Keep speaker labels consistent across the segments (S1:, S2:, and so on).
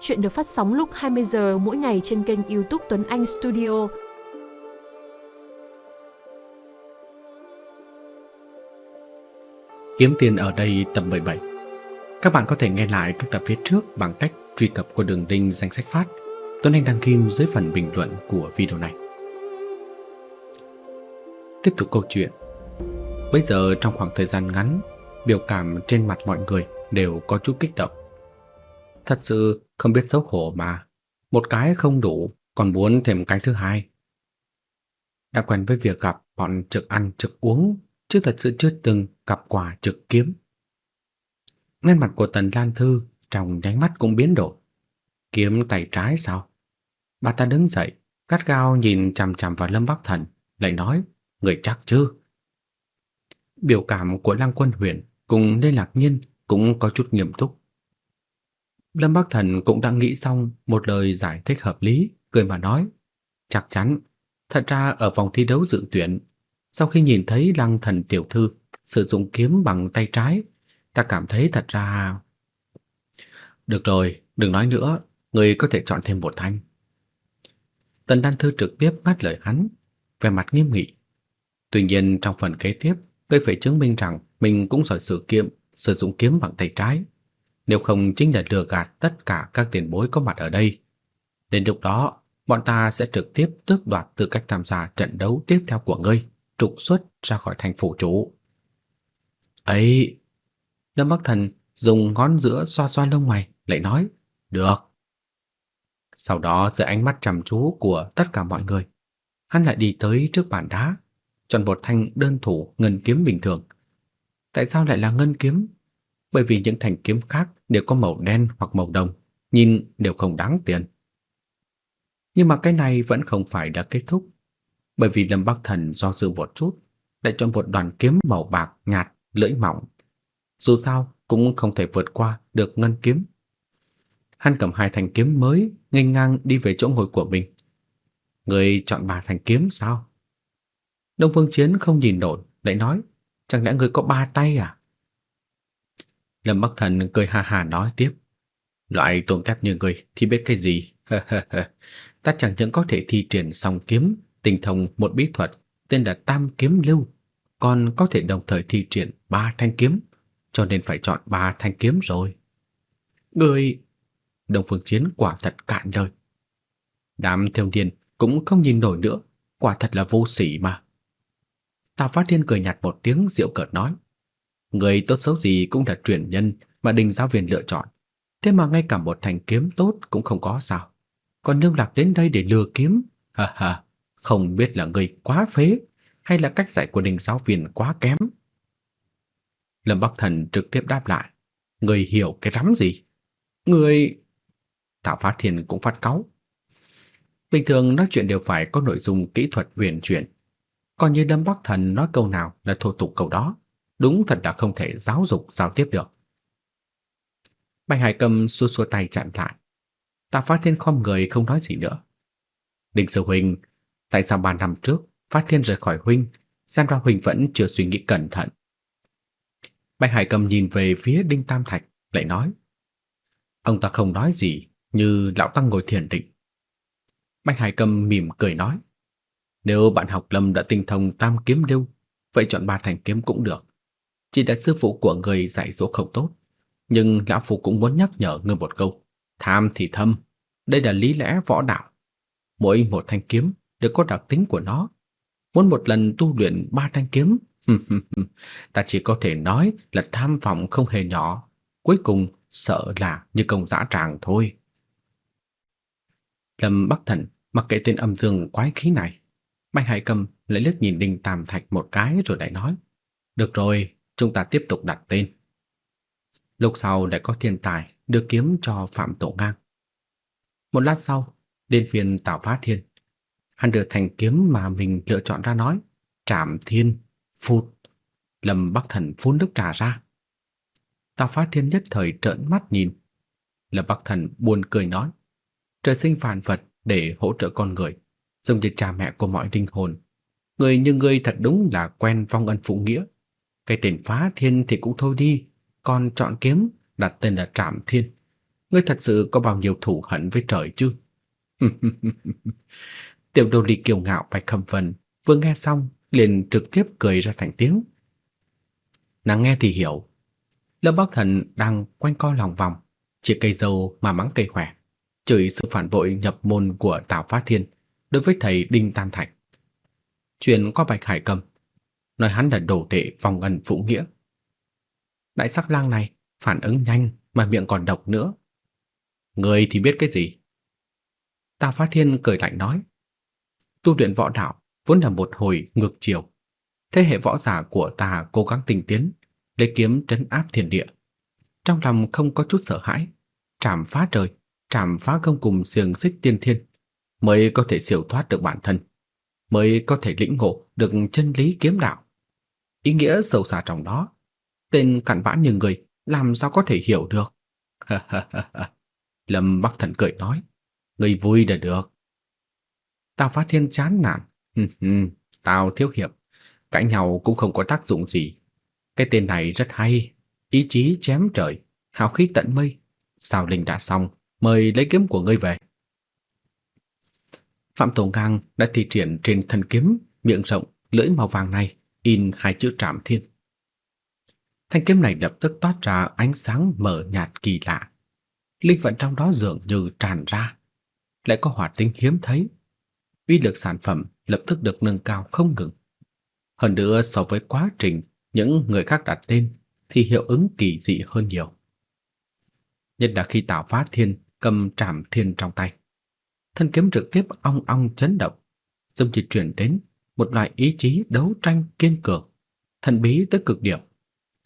S1: Chuyện được phát sóng lúc 20 giờ mỗi ngày trên kênh YouTube Tuấn Anh Studio.
S2: Kiếm tiền ở đây tập 17. Các bạn có thể nghe lại các tập phía trước bằng cách truy cập qua đường link danh sách phát Tuấn Anh đăng kim dưới phần bình luận của video này. Tiếp tục câu chuyện. Bây giờ trong khoảng thời gian ngắn, biểu cảm trên mặt mọi người đều có chút kích động. Thật sự không biết xấu hổ mà, một cái không đủ, còn muốn thêm cái thứ hai. Đã quen với việc gặp bọn trực ăn trực uống, chứ thật sự chưa từng gặp quả trực kiếm. Nét mặt của Tần Lan Thư trong nháy mắt cũng biến đổi. Kiếm tay trái sao? Bà ta đứng dậy, cắt gao nhìn chằm chằm vào Lâm Bắc Thần, lại nói, người chắc chứ? Biểu cảm của Lăng Quân Huyền cùng Lê Lạc Nhiên cũng có chút nghiêm túc. Lâm Bắc Thần cũng đã nghĩ xong một lời giải thích hợp lý, cười mà nói, chắc chắn, thật ra ở vòng thi đấu dự tuyển, sau khi nhìn thấy Lăng Thần tiểu thư sử dụng kiếm bằng tay trái, ta cảm thấy thật ra Được rồi, đừng nói nữa, người có thể chọn thêm một thanh. Tần Đan Thư trực tiếp ngắt lời hắn, vẻ mặt nghiêm nghị. Tuy nhiên trong phần kế tiếp, ngươi phải chứng minh rằng mình cũng giỏi sử kiếm, sử dụng kiếm bằng tay trái. Nếu không chính là lừa gạt tất cả các tiền bối có mặt ở đây. Đến lúc đó, bọn ta sẽ trực tiếp tước đoạt tư cách tham gia trận đấu tiếp theo của ngươi, trục xuất ra khỏi thành phủ chủ. Ấy, Lâm Bắc Thần dùng ngón giữa xoa xoa lông mày, lại nói, được. Sau đó dưới ánh mắt chăm chú của tất cả mọi người, hắn lại đi tới trước bàn đá, chọn một thanh đơn thủ ngân kiếm bình thường. Tại sao lại là ngân kiếm? Bởi vì những thanh kiếm khác đều có màu đen hoặc màu đồng, nhìn đều không đáng tiền. Nhưng mà cái này vẫn không phải đã kết thúc, bởi vì Lâm Bắc Thần do dự một chút, lại chọn một đoàn kiếm màu bạc nhạt, lưỡi mỏng. Dù sao cũng không thể vượt qua được ngân kiếm. Hắn cầm hai thanh kiếm mới, nghênh ngang đi về chỗ ngồi của mình. Người chọn ba thanh kiếm sao? Đông Phương Chiến không nhìn nổi, lại nói, chẳng lẽ người có ba tay à? Lâm Bắc Thần cười ha ha nói tiếp, loại tôm tép như người thì biết cái gì? Ta chẳng những có thể thi triển song kiếm, tinh thông một bí thuật tên là Tam Kiếm Lưu, còn có thể đồng thời thi triển ba thanh kiếm, cho nên phải chọn ba thanh kiếm rồi. Người đồng Phương Chiến quả thật cạn lời. Đám thiếu niên cũng không nhìn nổi nữa, quả thật là vô sỉ mà. Tào Phát Thiên cười nhạt một tiếng diệu cợt nói, người tốt xấu gì cũng là truyền nhân mà đình giáo viên lựa chọn, thế mà ngay cả một thanh kiếm tốt cũng không có sao. Còn Lưu Lạc đến đây để lừa kiếm, ha ha, không biết là người quá phế hay là cách dạy của đình giáo viên quá kém. Lâm Bắc Thần trực tiếp đáp lại, người hiểu cái rắm gì? Người tạo Phát Thiên cũng phát cáu. Bình thường nói chuyện đều phải có nội dung kỹ thuật huyền chuyển. Còn như Lâm Bắc Thần nói câu nào là thô tục câu đó, đúng thật là không thể giáo dục giao tiếp được. Bạch Hải Cầm xua xua tay chặn lại. Tạ Phát Thiên khom người không nói gì nữa. Đinh Sư Huynh, tại sao ba năm trước Phát Thiên rời khỏi Huynh, xem ra Huynh vẫn chưa suy nghĩ cẩn thận. Bạch Hải Cầm nhìn về phía Đinh Tam Thạch, lại nói. Ông ta không nói gì, như lão tăng ngồi thiền định. Bạch Hải Cầm mỉm cười nói, nếu bạn học Lâm đã tinh thông tam kiếm lưu, vậy chọn ba thành kiếm cũng được. Chỉ là sư phụ của người dạy dỗ không tốt, nhưng lão phu cũng muốn nhắc nhở ngươi một câu, tham thì thâm, đây là lý lẽ võ đạo. Mỗi một thanh kiếm đều có đặc tính của nó. Muốn một lần tu luyện ba thanh kiếm, ta chỉ có thể nói là tham vọng không hề nhỏ, cuối cùng sợ là như công dã tràng thôi. Lâm Bắc Thần mặc kệ tên âm dương quái khí này. Bạch Hải Cầm lại liếc nhìn Đinh Tam Thạch một cái rồi lại nói, được rồi, chúng ta tiếp tục đặt tên. Lúc sau lại có thiên tài đưa kiếm cho Phạm Tổ Ngang. Một lát sau, đến phiên Tào Phát Thiên. Hắn đưa thành kiếm mà mình lựa chọn ra nói, Trảm Thiên, phụt. Lâm Bắc Thần phun nước trà ra. Tào Phát Thiên nhất thời trợn mắt nhìn. Lâm Bắc Thần buồn cười nói, trời sinh phản vật để hỗ trợ con người, giống như cha mẹ của mọi linh hồn. Người như ngươi thật đúng là quen vong ân phụ nghĩa. Cái tên phá thiên thì cũng thôi đi, còn chọn kiếm đặt tên là Trảm Thiên. ngươi thật sự có bao nhiêu thù hận với trời chứ? Tiểu Đô Ly kiêu ngạo Bạch Khâm phần, vừa nghe xong liền trực tiếp cười ra thành tiếng. Nàng nghe thì hiểu. Lâm Bắc Thần đang quanh co lòng vòng, chỉ cây dâu mà mắng cây khỏe, chửi sự phản bội nhập môn của Tào Phát Thiên đối với thầy Đinh Tam Thạch. Chuyện qua Bạch Hải Cầm, nói hắn là đồ đệ vòng ẩn phụ nghĩa. Đại sắc lang này phản ứng nhanh mà miệng còn độc nữa. Người thì biết cái gì? Tào phá Thiên cười lạnh nói. Tu luyện võ đạo vốn là một hồi ngược chiều. Thế hệ võ giả của ta cố gắng tinh tiến, để kiếm trấn áp thiên địa. Trong lòng không có chút sợ hãi, trảm phá trời, trảm phá công cùng xiềng xích tiên thiên, mới có thể siêu thoát được bản thân, mới có thể lĩnh ngộ được chân lý kiếm đạo. Ý nghĩa sâu xa trong đó, tên cặn bã như người làm sao có thể hiểu được. Lâm Bắc Thần cười nói, người vui là được. Tào Phát Thiên chán nản, Tào thiếu hiệp, cãi nhau cũng không có tác dụng gì. Cái tên này rất hay, ý chí chém trời, hào khí tận mây. Sao linh đã xong, mời lấy kiếm của ngươi về. Phạm Tổ Ngang đã thi triển trên thân kiếm miệng rộng, lưỡi màu vàng này in hai chữ Trảm Thiên. Thanh kiếm này lập tức toát ra ánh sáng mờ nhạt kỳ lạ. Linh vận trong đó dường như tràn ra, lại có hỏa tinh hiếm thấy. Uy lực sản phẩm lập tức được nâng cao không ngừng. Hơn nữa so với quá trình những người khác đặt tên thì hiệu ứng kỳ dị hơn nhiều. Nhất là khi Tào Phát Thiên cầm trảm thiên trong tay. Thân kiếm trực tiếp ong ong chấn động, giống như truyền đến một loại ý chí đấu tranh kiên cường, thần bí tới cực điểm.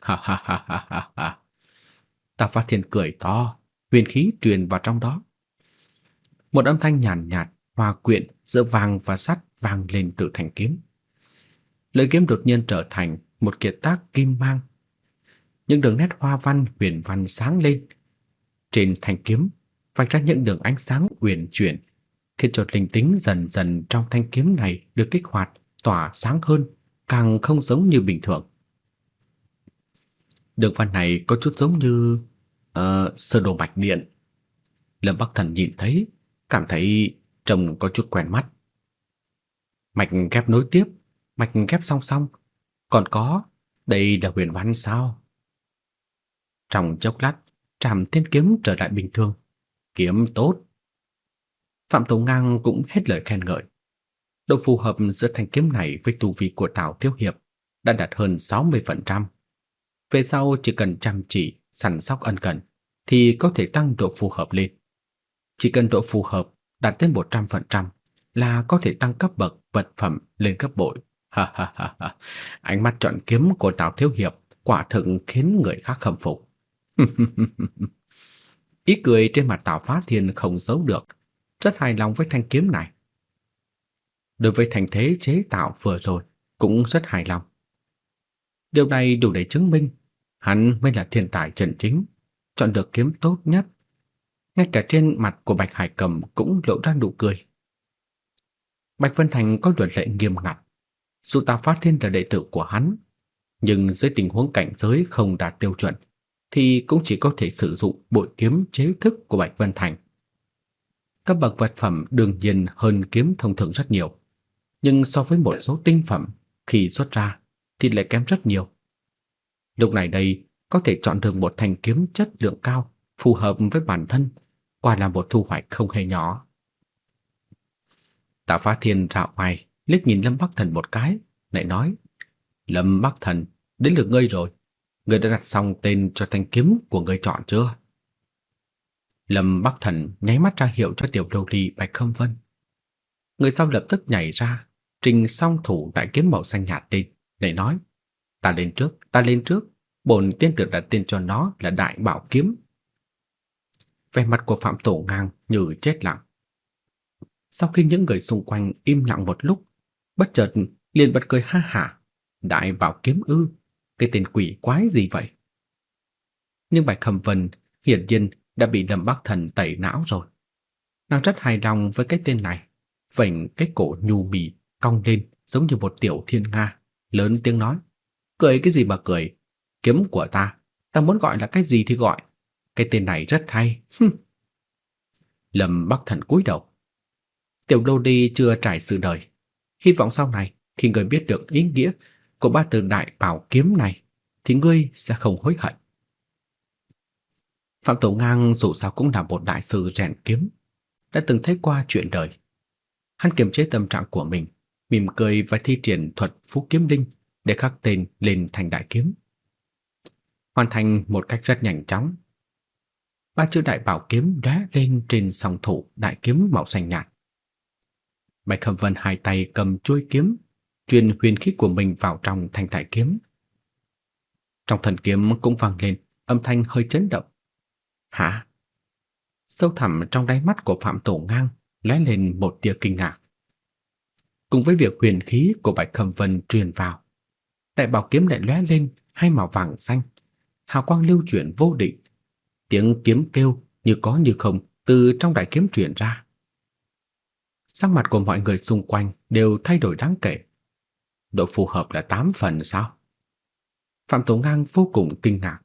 S2: Ha ha ha ha ha ha. Tào Phát Thiên cười to, huyền khí truyền vào trong đó. Một âm thanh nhàn nhạt, nhạt hòa quyện giữa vàng và sắt vang lên từ thanh kiếm. Lưỡi kiếm đột nhiên trở thành một kiệt tác kim mang. Những đường nét hoa văn huyền văn sáng lên. Trên thanh kiếm vạch ra những đường ánh sáng uyển chuyển, khiến cho linh tính dần dần trong thanh kiếm này được kích hoạt, tỏa sáng hơn, càng không giống như bình thường. Đường văn này có chút giống như uh, sơ đồ mạch điện. Lâm Bắc Thần nhìn thấy, cảm thấy trông có chút quen mắt. Mạch ghép nối tiếp, mạch ghép song song, còn có, đây là huyền văn sao? Trong chốc lát, Trảm Thiên kiếm trở lại bình thường. Kiếm tốt. Phạm Tùng Ngang cũng hết lời khen ngợi. Độ phù hợp giữa thanh kiếm này với tu vi của Tào Thiếu Hiệp đã đạt hơn 60%. Về sau chỉ cần chăm chỉ, săn sóc ân cần thì có thể tăng độ phù hợp lên. Chỉ cần độ phù hợp đạt đến 100% là có thể tăng cấp bậc vật phẩm lên cấp bội. Ha ha ha ha. Ánh mắt chọn kiếm của Tào Thiếu Hiệp quả thực khiến người khác khâm phục. Ý cười trên mặt Tào Phát Thiên không giấu được, rất hài lòng với thanh kiếm này. Đối với thành thế chế tạo vừa rồi cũng rất hài lòng. Điều này đủ để chứng minh hắn mới là thiên tài chân chính, chọn được kiếm tốt nhất. Ngay cả trên mặt của Bạch Hải Cầm cũng lộ ra nụ cười. Bạch Vân Thành có luật lệ nghiêm ngặt, dù ta Phát Thiên là đệ tử của hắn, nhưng dưới tình huống cảnh giới không đạt tiêu chuẩn thì cũng chỉ có thể sử dụng bội kiếm chế thức của Bạch Vân Thành. Các bậc vật phẩm đương nhiên hơn kiếm thông thường rất nhiều, nhưng so với một số tinh phẩm khi xuất ra thì lại kém rất nhiều. Lúc này đây có thể chọn được một thanh kiếm chất lượng cao phù hợp với bản thân, quả là một thu hoạch không hề nhỏ. Tạ Phá Thiên rạo ngoài, liếc nhìn Lâm Bắc Thần một cái, lại nói: "Lâm Bắc Thần, đến lượt ngươi rồi." Ngươi đã đặt xong tên cho thanh kiếm của ngươi chọn chưa? Lâm Bắc Thần nháy mắt ra hiệu cho tiểu đầu ly Bạch Khâm Vân. Người sau lập tức nhảy ra, trình song thủ đại kiếm màu xanh nhạt lên, lại nói: "Ta lên trước, ta lên trước, bổn tiên tử đặt tên cho nó là Đại Bảo kiếm." Vẻ mặt của Phạm Tổ ngang như chết lặng. Sau khi những người xung quanh im lặng một lúc, bất chợt liền bật cười ha hả, "Đại Bảo kiếm ư?" Cái tên quỷ quái gì vậy? Nhưng Bạch Khâm Vân hiển nhiên đã bị Lâm Bắc Thần tẩy não rồi. Nàng rất hài lòng với cái tên này, vểnh cái cổ nhu mì cong lên giống như một tiểu thiên nga, lớn tiếng nói: "Cười cái gì mà cười? Kiếm của ta, ta muốn gọi là cái gì thì gọi. Cái tên này rất hay." Lâm Bắc Thần cúi đầu. Tiểu Lô Đi chưa trải sự đời, hy vọng sau này khi người biết được ý nghĩa của ba từ đại bảo kiếm này thì ngươi sẽ không hối hận. Phạm Tổ Ngang dù sao cũng là một đại sư rèn kiếm, đã từng thấy qua chuyện đời. Hắn kiềm chế tâm trạng của mình, mỉm cười và thi triển thuật phú kiếm linh để khắc tên lên thành đại kiếm. Hoàn thành một cách rất nhanh chóng. Ba chữ đại bảo kiếm đá lên trên song thủ đại kiếm màu xanh nhạt. Bạch Khâm Vân hai tay cầm chuôi kiếm, truyền huyền khí của mình vào trong thanh đại kiếm. Trong thần kiếm cũng vang lên âm thanh hơi chấn động. Hả? Sâu thẳm trong đáy mắt của Phạm Tổ Ngang lóe lên một tia kinh ngạc. Cùng với việc huyền khí của Bạch Khâm Vân truyền vào, đại bảo kiếm lại lóe lên hai màu vàng xanh, hào quang lưu chuyển vô định. Tiếng kiếm kêu như có như không từ trong đại kiếm truyền ra. Sắc mặt của mọi người xung quanh đều thay đổi đáng kể. Độ phù hợp là 8 phần sao? Phạm Tổ Ngang vô cùng kinh ngạc.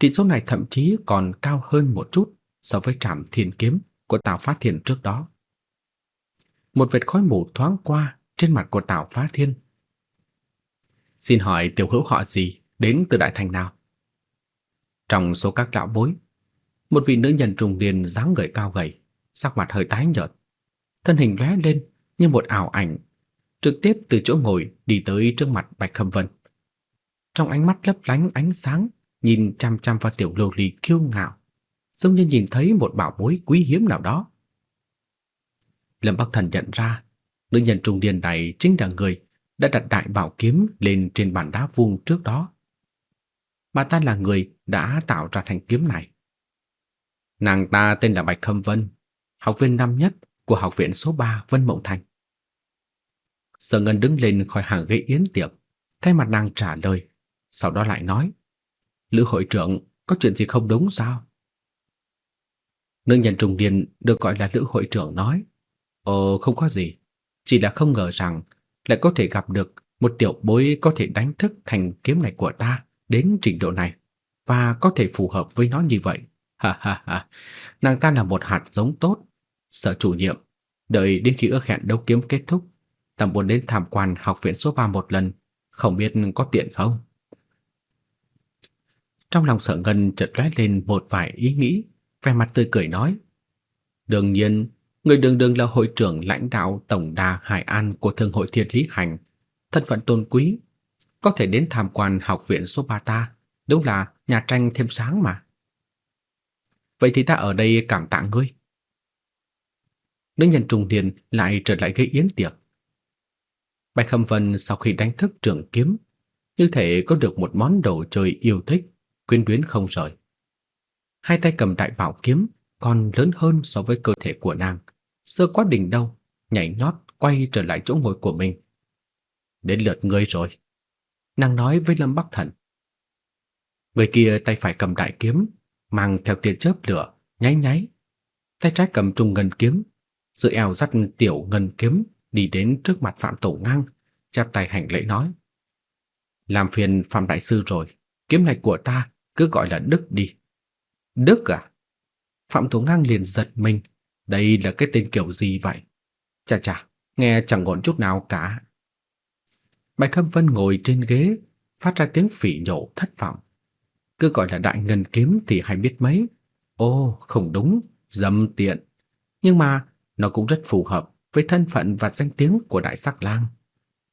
S2: Chỉ số này thậm chí còn cao hơn một chút so với trảm thiên kiếm của Tào Phát Thiên trước đó. Một vệt khói mù thoáng qua trên mặt của Tào phá Thiên. Xin hỏi tiểu hữu họ gì, đến từ đại thành nào? Trong số các lão bối, một vị nữ nhân trung niên dáng người cao gầy, sắc mặt hơi tái nhợt, thân hình lóe lên như một ảo ảnh, trực tiếp từ chỗ ngồi đi tới trước mặt Bạch Khâm Vân. Trong ánh mắt lấp lánh ánh sáng, nhìn chăm chăm vào tiểu lô ly kiêu ngạo, giống như nhìn thấy một bảo bối quý hiếm nào đó. Lâm Bắc Thần nhận ra, nữ nhân trung niên này chính là người đã đặt đại bảo kiếm lên trên bàn đá vuông trước đó. Bà ta là người đã tạo ra thanh kiếm này. Nàng ta tên là Bạch Khâm Vân, học viên năm nhất của học viện số 3 Vân Mộng Thành. Sở Ngân đứng lên khỏi hàng ghế yến tiệc, thay mặt nàng trả lời, sau đó lại nói: "Lữ hội trưởng, có chuyện gì không đúng sao?" Nữ nhân trung niên được gọi là Lữ hội trưởng nói: "Ồ, không có gì, chỉ là không ngờ rằng lại có thể gặp được một tiểu bối có thể đánh thức thành kiếm này của ta đến trình độ này và có thể phù hợp với nó như vậy." Ha ha ha, nàng ta là một hạt giống tốt, Sở chủ nhiệm, đợi đến khi ước hẹn đấu kiếm kết thúc, ta muốn đến tham quan học viện số 3 một lần, không biết có tiện không? Trong lòng Sở Ngân chợt lóe lên một vài ý nghĩ, vẻ mặt tươi cười nói: "Đương nhiên, người đường đường là hội trưởng lãnh đạo tổng đà Hải An của Thương hội Thiên Lý Hành, thân phận tôn quý, có thể đến tham quan học viện số 3 ta, đúng là nhà tranh thêm sáng mà." Vậy thì ta ở đây cảm tạ ngươi. Nữ nhân trung niên lại trở lại gây yến tiệc. Bạch Khâm Vân sau khi đánh thức trường kiếm, như thể có được một món đồ chơi yêu thích, quyến luyến không rời. Hai tay cầm đại bảo kiếm còn lớn hơn so với cơ thể của nàng, sơ quá đỉnh đâu, nhảy nhót quay trở lại chỗ ngồi của mình. Đến lượt ngươi rồi. Nàng nói với Lâm Bắc Thần. Người kia tay phải cầm đại kiếm, mang theo tia chớp lửa, nháy nháy. Tay trái cầm trung ngân kiếm, giữ eo dắt tiểu ngân kiếm đi đến trước mặt Phạm Tổ Ngang, chắp tay hành lễ nói: "Làm phiền Phạm đại sư rồi, kiếm này của ta cứ gọi là Đức đi." "Đức à?" Phạm Tổ Ngang liền giật mình, đây là cái tên kiểu gì vậy? Chà chà, nghe chẳng ổn chút nào cả. Bạch Khâm Vân ngồi trên ghế, phát ra tiếng phỉ nhổ thất vọng. Cứ gọi là đại ngân kiếm thì hay biết mấy. Ô, không đúng, dâm tiện. Nhưng mà nó cũng rất phù hợp với thân phận và danh tiếng của đại sắc lang.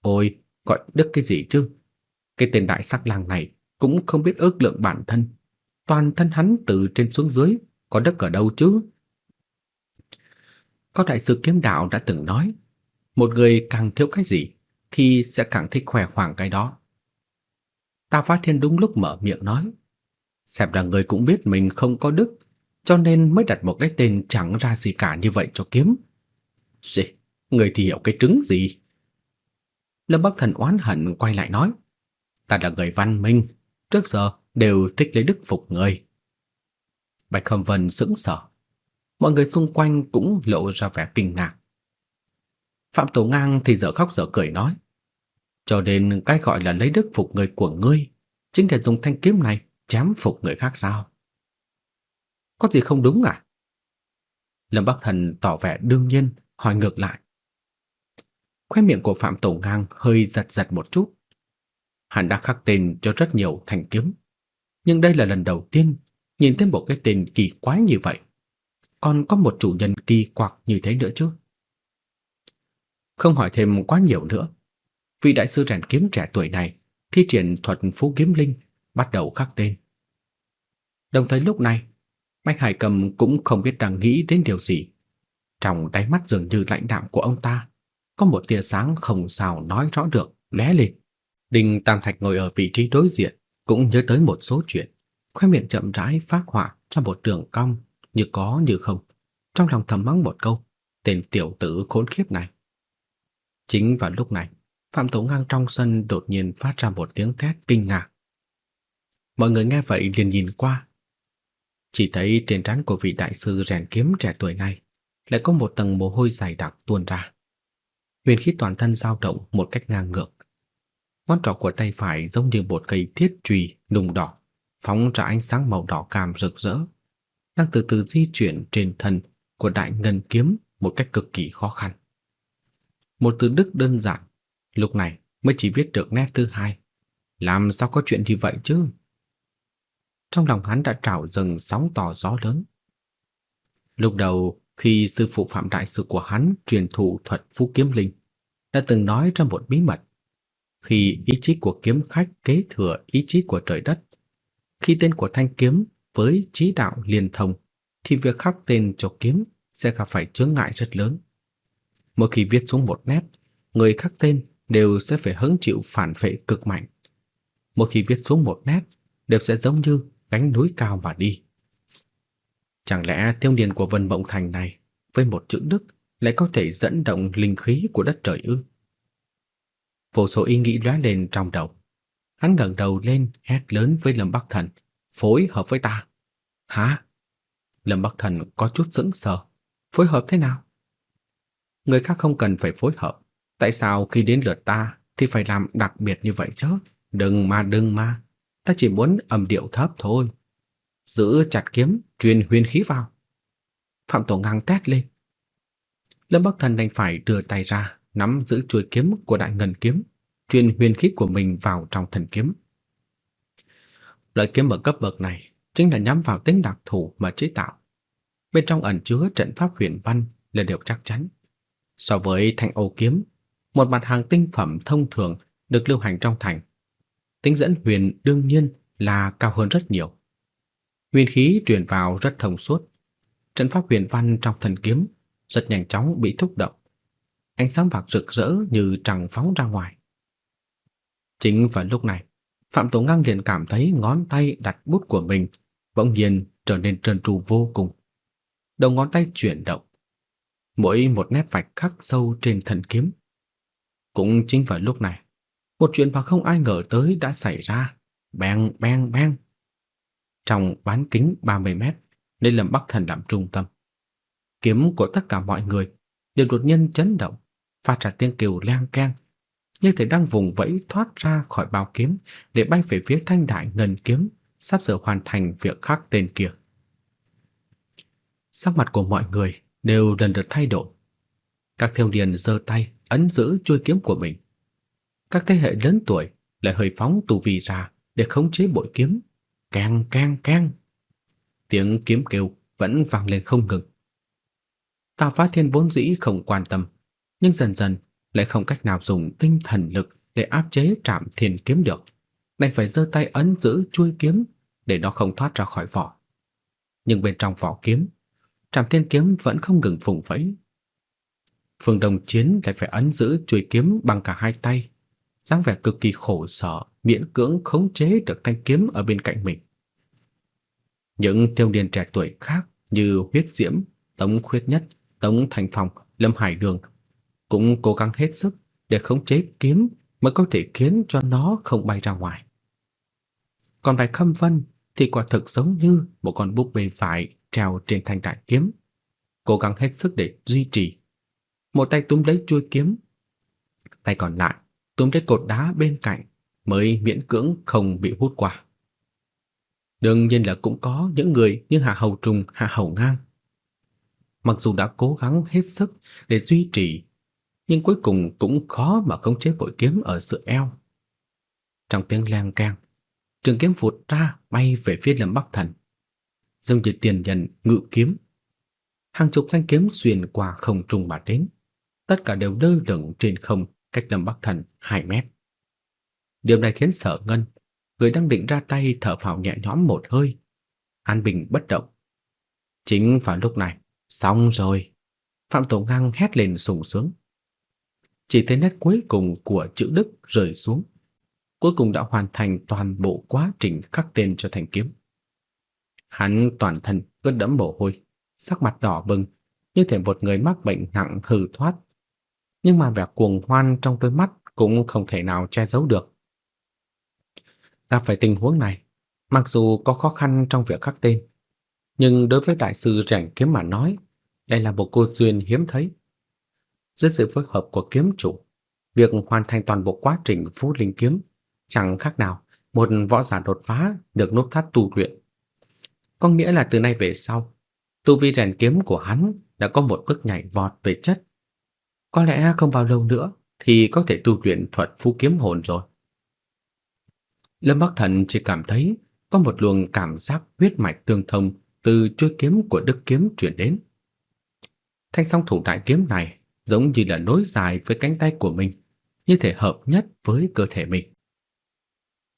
S2: Ôi, gọi đức cái gì chứ? Cái tên đại sắc lang này cũng không biết ước lượng bản thân. Toàn thân hắn từ trên xuống dưới, có đức ở đâu chứ? Có đại sư kiếm đạo đã từng nói, một người càng thiếu cái gì thì sẽ càng thích khoe khoang cái đó. Ta Phát Thiên đúng lúc mở miệng nói, xem ra người cũng biết mình không có đức, cho nên mới đặt một cái tên chẳng ra gì cả như vậy cho kiếm. Gì? Người thì hiểu cái trứng gì? Lâm Bắc Thần oán hận quay lại nói, ta là người văn minh, trước giờ đều thích lấy đức phục người. Bạch Khâm Vân sững sờ. Mọi người xung quanh cũng lộ ra vẻ kinh ngạc. Phạm Tổ Ngang thì dở khóc dở cười nói, cho nên cái gọi là lấy đức phục người của ngươi chính là dùng thanh kiếm này chém phục người khác sao? Có gì không đúng à? Lâm Bắc Thần tỏ vẻ đương nhiên, hỏi ngược lại. Khóe miệng của Phạm Tổ Ngang hơi giật giật một chút. Hắn đã khắc tên cho rất nhiều thanh kiếm, nhưng đây là lần đầu tiên nhìn thấy một cái tên kỳ quái như vậy. Còn có một chủ nhân kỳ quặc như thế nữa chứ. Không hỏi thêm quá nhiều nữa, vị đại sư rèn kiếm trẻ tuổi này thi triển thuật phú kiếm linh, bắt đầu khắc tên. Đồng thời lúc này, Bạch Hải Cầm cũng không biết đang nghĩ đến điều gì. Trong đáy mắt dường như lạnh đạm của ông ta, có một tia sáng không sao nói rõ được lóe lên. Đinh Tam Thạch ngồi ở vị trí đối diện, cũng nhớ tới một số chuyện, khoe miệng chậm rãi phát họa ra một đường cong như có như không. Trong lòng thầm mắng một câu, tên tiểu tử khốn kiếp này. Chính vào lúc này, Phạm tổ Ngang trong sân đột nhiên phát ra một tiếng thét kinh ngạc. Mọi người nghe vậy liền nhìn qua. Chỉ thấy trên trán của vị đại sư rèn kiếm trẻ tuổi này lại có một tầng mồ hôi dày đặc tuôn ra. Huyền khí toàn thân dao động một cách ngang ngược. Ngón trỏ của tay phải giống như một cây thiết chùy nung đỏ, phóng ra ánh sáng màu đỏ cam rực rỡ, đang từ từ di chuyển trên thân của đại ngân kiếm một cách cực kỳ khó khăn. Một từ đức đơn giản, lúc này mới chỉ viết được nét thứ hai. Làm sao có chuyện như vậy chứ? Trong lòng hắn đã trào dâng sóng to gió lớn. Lúc đầu, khi sư phụ Phạm Đại Sư của hắn truyền thụ thuật phú kiếm linh, đã từng nói ra một bí mật. Khi ý chí của kiếm khách kế thừa ý chí của trời đất, khi tên của thanh kiếm với trí đạo liên thông, thì việc khắc tên cho kiếm sẽ gặp phải chướng ngại rất lớn. Mỗi khi viết xuống một nét, người khắc tên đều sẽ phải hứng chịu phản phệ cực mạnh. Mỗi khi viết xuống một nét, đều sẽ giống như gánh núi cao mà đi. Chẳng lẽ tiêu niên của Vân Mộng Thành này với một chữ đức lại có thể dẫn động linh khí của đất trời ư? Vô số ý nghĩ lóe lên trong đầu. Hắn ngẩng đầu lên hét lớn với Lâm Bắc Thần, phối hợp với ta. Hả? Lâm Bắc Thần có chút sững sờ. Phối hợp thế nào? Người khác không cần phải phối hợp. Tại sao khi đến lượt ta thì phải làm đặc biệt như vậy chứ? Đừng mà đừng mà. Ta chỉ muốn âm điệu thấp thôi. Giữ chặt kiếm, truyền huyền khí vào. Phạm Tổ ngang tét lên. Lâm Bắc Thần đành phải đưa tay ra, nắm giữ chuôi kiếm của đại ngân kiếm, truyền huyền khí của mình vào trong thần kiếm. Loại kiếm ở cấp bậc này chính là nhắm vào tính đặc thù mà chế tạo. Bên trong ẩn chứa trận pháp huyền văn là điều chắc chắn. So với thanh ô kiếm, một mặt hàng tinh phẩm thông thường được lưu hành trong thành, tính dẫn huyền đương nhiên là cao hơn rất nhiều. Huyền khí truyền vào rất thông suốt. Trận pháp huyền văn trong thần kiếm rất nhanh chóng bị thúc động. Ánh sáng bạc rực rỡ như trăng phóng ra ngoài. Chính vào lúc này, Phạm Tổ Ngang liền cảm thấy ngón tay đặt bút của mình bỗng nhiên trở nên trơn tru vô cùng. Đầu ngón tay chuyển động, mỗi một nét vạch khắc sâu trên thần kiếm. Cũng chính vào lúc này, một chuyện mà không ai ngờ tới đã xảy ra. Beng beng beng. Trong bán kính 30 mét, lấy Lâm Bắc Thần làm trung tâm. Kiếm của tất cả mọi người đều đột nhiên chấn động, phát ra tiếng kêu leng keng, như thể đang vùng vẫy thoát ra khỏi bao kiếm để bay về phía thanh đại ngân kiếm sắp sửa hoàn thành việc khắc tên kia. Sắc mặt của mọi người đều lần lượt thay đổi. Các thiếu niên giơ tay ấn giữ chuôi kiếm của mình. Các thế hệ lớn tuổi lại hơi phóng tu vi ra để khống chế bội kiếm. Keng keng keng. Tiếng kiếm kêu vẫn vang lên không ngừng. Tào Phá Thiên vốn dĩ không quan tâm, nhưng dần dần lại không cách nào dùng tinh thần lực để áp chế Trảm Thiên kiếm được, đành phải giơ tay ấn giữ chuôi kiếm để nó không thoát ra khỏi vỏ. Nhưng bên trong vỏ kiếm, Trảm Thiên kiếm vẫn không ngừng phùng phẩy. Phương Đông Chiến lại phải ấn giữ chuôi kiếm bằng cả hai tay, dáng vẻ cực kỳ khổ sở, miễn cưỡng khống chế được thanh kiếm ở bên cạnh mình. Những thiếu niên trẻ tuổi khác như Huyết Diễm, Tống Khuyết Nhất, Tống Thành Phong, Lâm Hải Đường cũng cố gắng hết sức để khống chế kiếm mới có thể khiến cho nó không bay ra ngoài. Còn Bạch Khâm Vân thì quả thực giống như một con búp bê vải treo trên thanh đại kiếm, cố gắng hết sức để duy trì. Một tay túm lấy chuôi kiếm, tay còn lại túm lấy cột đá bên cạnh mới miễn cưỡng không bị hút qua. Đương nhiên là cũng có những người như Hạ Hầu Trùng, Hạ Hầu Ngang. mặc dù đã cố gắng hết sức để duy trì, nhưng cuối cùng cũng khó mà khống chế bội kiếm ở giữa eo. Trong tiếng leng keng, trường kiếm vụt ra bay về phía Lâm Bắc Thần. Dung như tiền nhân ngự kiếm. Hàng chục thanh kiếm xuyên qua không trung mà đến, tất cả đều lơ lửng trên không cách Lâm Bắc Thần 2 mét. Điều này khiến Sở Ngân, người đang định ra tay thở phào nhẹ nhõm một hơi, an bình bất động. Chính vào lúc này, xong rồi. Phạm Tổ Ngang hét lên sùng sướng. Chỉ thấy nét cuối cùng của chữ Đức rơi xuống. Cuối cùng đã hoàn thành toàn bộ quá trình khắc tên cho thành kiếm. Hắn toàn thân ướt đẫm mồ hôi, sắc mặt đỏ bừng, như thể một người mắc bệnh nặng hư thoát. Nhưng mà vẻ cuồng hoan trong đôi mắt cũng không thể nào che giấu được. Gặp phải tình huống này, mặc dù có khó khăn trong việc khắc tên, nhưng đối với đại sư rảnh kiếm mà nói, đây là một cô duyên hiếm thấy. Dưới sự phối hợp của kiếm chủ, việc hoàn thành toàn bộ quá trình phú linh kiếm chẳng khác nào một võ giả đột phá được nút thắt tu luyện. Có nghĩa là từ nay về sau, tu vi rèn kiếm của hắn đã có một bước nhảy vọt về chất. Có lẽ không bao lâu nữa thì có thể tu luyện thuật phú kiếm hồn rồi. Lâm Bắc Thần chỉ cảm thấy có một luồng cảm giác huyết mạch tương thông từ chuôi kiếm của Đức kiếm truyền đến. Thanh song thủ đại kiếm này giống như là nối dài với cánh tay của mình, như thể hợp nhất với cơ thể mình.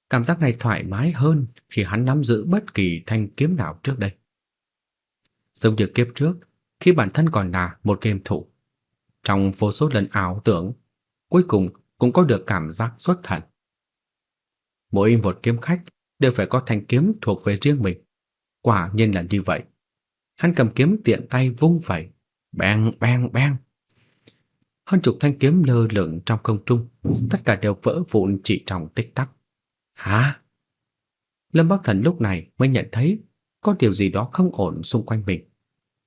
S2: Cảm giác này thoải mái hơn khi hắn nắm giữ bất kỳ thanh kiếm nào trước đây. Giống như kiếp trước, khi bản thân còn là một game thủ, trong vô số lần ảo tưởng, cuối cùng cũng có được cảm giác xuất thần. Mỗi một kiếm khách đều phải có thanh kiếm thuộc về riêng mình. Quả nhiên là như vậy. Hắn cầm kiếm tiện tay vung vẩy, bang bang bang. Hơn chục thanh kiếm lơ lửng trong không trung, tất cả đều vỡ vụn chỉ trong tích tắc. Hả? Lâm Bắc Thần lúc này mới nhận thấy có điều gì đó không ổn xung quanh mình.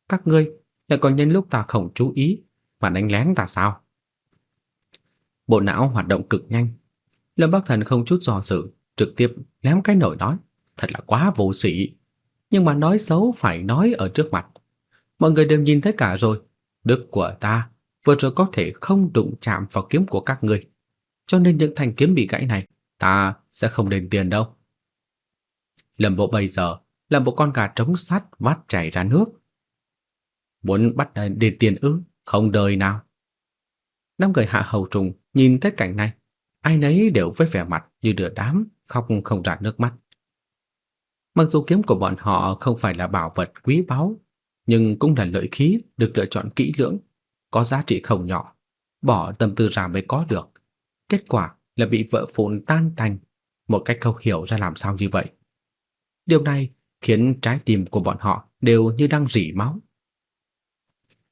S2: Các ngươi lại còn nhân lúc ta không chú ý mà đánh lén ta sao? Bộ não hoạt động cực nhanh. Lâm Bắc Thần không chút do dự, trực tiếp ném cái nồi nói, thật là quá vô sĩ. Nhưng mà nói xấu phải nói ở trước mặt. Mọi người đều nhìn thấy cả rồi, đức của ta vừa rồi có thể không đụng chạm vào kiếm của các ngươi. Cho nên những thanh kiếm bị gãy này, ta sẽ không đền tiền đâu. Lâm Bộ bây giờ là một con gà trống sắt vắt chảy ra nước. Muốn bắt đền tiền ư? Không đời nào. Năm người hạ hầu trùng nhìn thấy cảnh này, ai nấy đều với vẻ mặt như đứa đám, khóc không ra nước mắt. Mặc dù kiếm của bọn họ không phải là bảo vật quý báu, nhưng cũng là lợi khí được lựa chọn kỹ lưỡng, có giá trị không nhỏ, bỏ tâm tư ra mới có được. Kết quả là bị vợ phụn tan tành, một cách không hiểu ra làm sao như vậy. Điều này khiến trái tim của bọn họ đều như đang rỉ máu.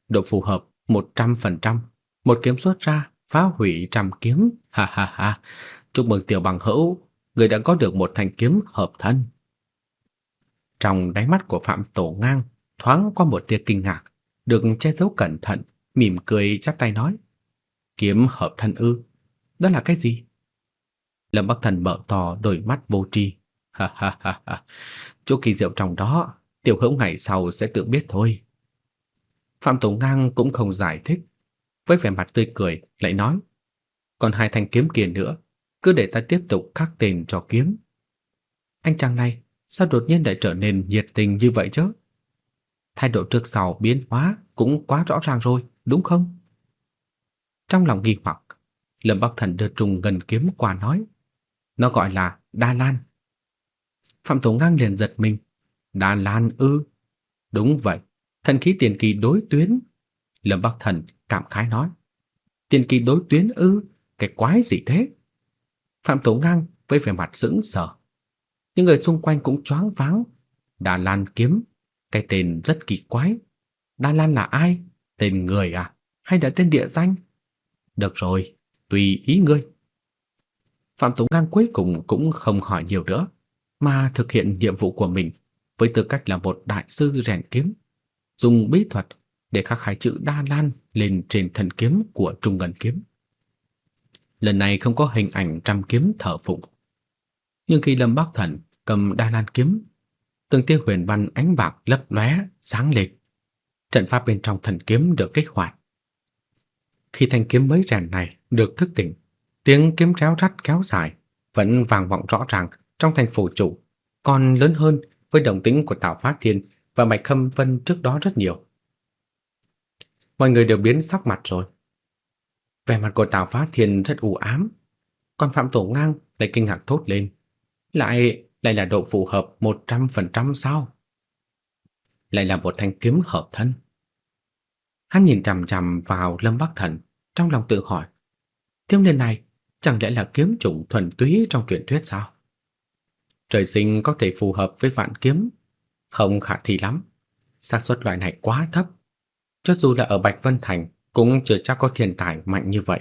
S2: Độ phù hợp 100%, một kiếm xuất ra phá hủy trăm kiếm, ha ha ha. Chúc mừng tiểu bằng hữu, người đã có được một thanh kiếm hợp thân. Trong đáy mắt của Phạm Tổ Ngang thoáng qua một tia kinh ngạc, được che giấu cẩn thận, mỉm cười chắp tay nói: "Kiếm hợp thân ư? Đó là cái gì?" Lâm Bắc Thần mở to đôi mắt vô tri, ha ha ha ha. Chỗ kỳ diệu trong đó, tiểu hữu ngày sau sẽ tự biết thôi. Phạm Tổ Ngang cũng không giải thích, với vẻ mặt tươi cười lại nói: "Còn hai thanh kiếm kia nữa, cứ để ta tiếp tục khắc tên cho kiếm." Anh chàng này sao đột nhiên lại trở nên nhiệt tình như vậy chứ? Thái độ trước sau biến hóa cũng quá rõ ràng rồi, đúng không? Trong lòng nghi hoặc, Lâm Bắc Thần đưa trùng gần kiếm qua nói, nó gọi là Đa Lan. Phạm Tổ Ngang liền giật mình, Đa Lan ư? Đúng vậy, thần khí tiền kỳ đối tuyến. Lâm Bắc Thần cảm khái nói, tiền kỳ đối tuyến ư? Cái quái gì thế? Phạm Tổ Ngang với vẻ mặt sững sờ. Những người xung quanh cũng choáng váng. đa Lan kiếm, cái tên rất kỳ quái. đa Lan là ai? Tên người à? Hay là tên địa danh? Được rồi, tùy ý ngươi. Phạm Tống Ngang cuối cùng cũng không hỏi nhiều nữa, mà thực hiện nhiệm vụ của mình với tư cách là một đại sư rèn kiếm, dùng bí thuật để khắc hai chữ Đa Lan lên trên thân kiếm của Trung Ngân kiếm. Lần này không có hình ảnh trăm kiếm thở phụng. Nhưng khi Lâm Bắc Thần cầm Đa Lan kiếm, từng tia huyền văn ánh bạc lấp lóe sáng lệch trận pháp bên trong thần kiếm được kích hoạt. Khi thanh kiếm mới rèn này được thức tỉnh, tiếng kiếm réo rắt kéo dài vẫn vang vọng rõ ràng trong thành phủ chủ, còn lớn hơn với động tĩnh của Tào Phát Thiên và Bạch Khâm Vân trước đó rất nhiều. Mọi người đều biến sắc mặt rồi. Vẻ mặt của Tào Phát Thiên rất u ám, còn Phạm Tổ Ngang lại kinh ngạc thốt lên. Lại lại là độ phù hợp 100% sao? Lại là một thanh kiếm hợp thân. Hắn nhìn chằm chằm vào Lâm Bắc Thần, trong lòng tự hỏi, thiếu niên này chẳng lẽ là kiếm chủng thuần túy trong truyền thuyết sao? Trời sinh có thể phù hợp với vạn kiếm, không khả thi lắm. xác suất loại này quá thấp. Cho dù là ở Bạch Vân Thành cũng chưa chắc có thiên tài mạnh như vậy.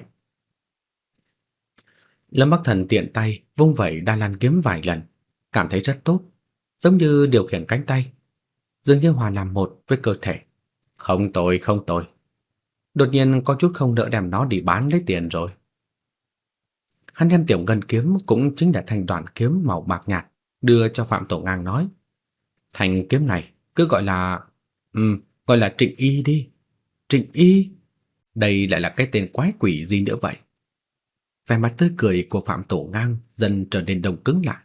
S2: Lâm Bắc Thần tiện tay vung vẩy đa lan kiếm vài lần, cảm thấy rất tốt, giống như điều khiển cánh tay, dường như hòa làm một với cơ thể. Không tồi, không tồi. Đột nhiên có chút không nỡ đem nó đi bán lấy tiền rồi. Hắn đem tiểu ngân kiếm cũng chính là thanh đoạn kiếm màu bạc nhạt đưa cho Phạm Tổ Ngang nói. Thanh kiếm này cứ gọi là... Ừ, gọi là Trịnh Y đi. Trịnh Y? Đây lại là cái tên quái quỷ gì nữa vậy? Vẻ mặt tươi cười của Phạm Tổ Ngang dần trở nên đồng cứng lại.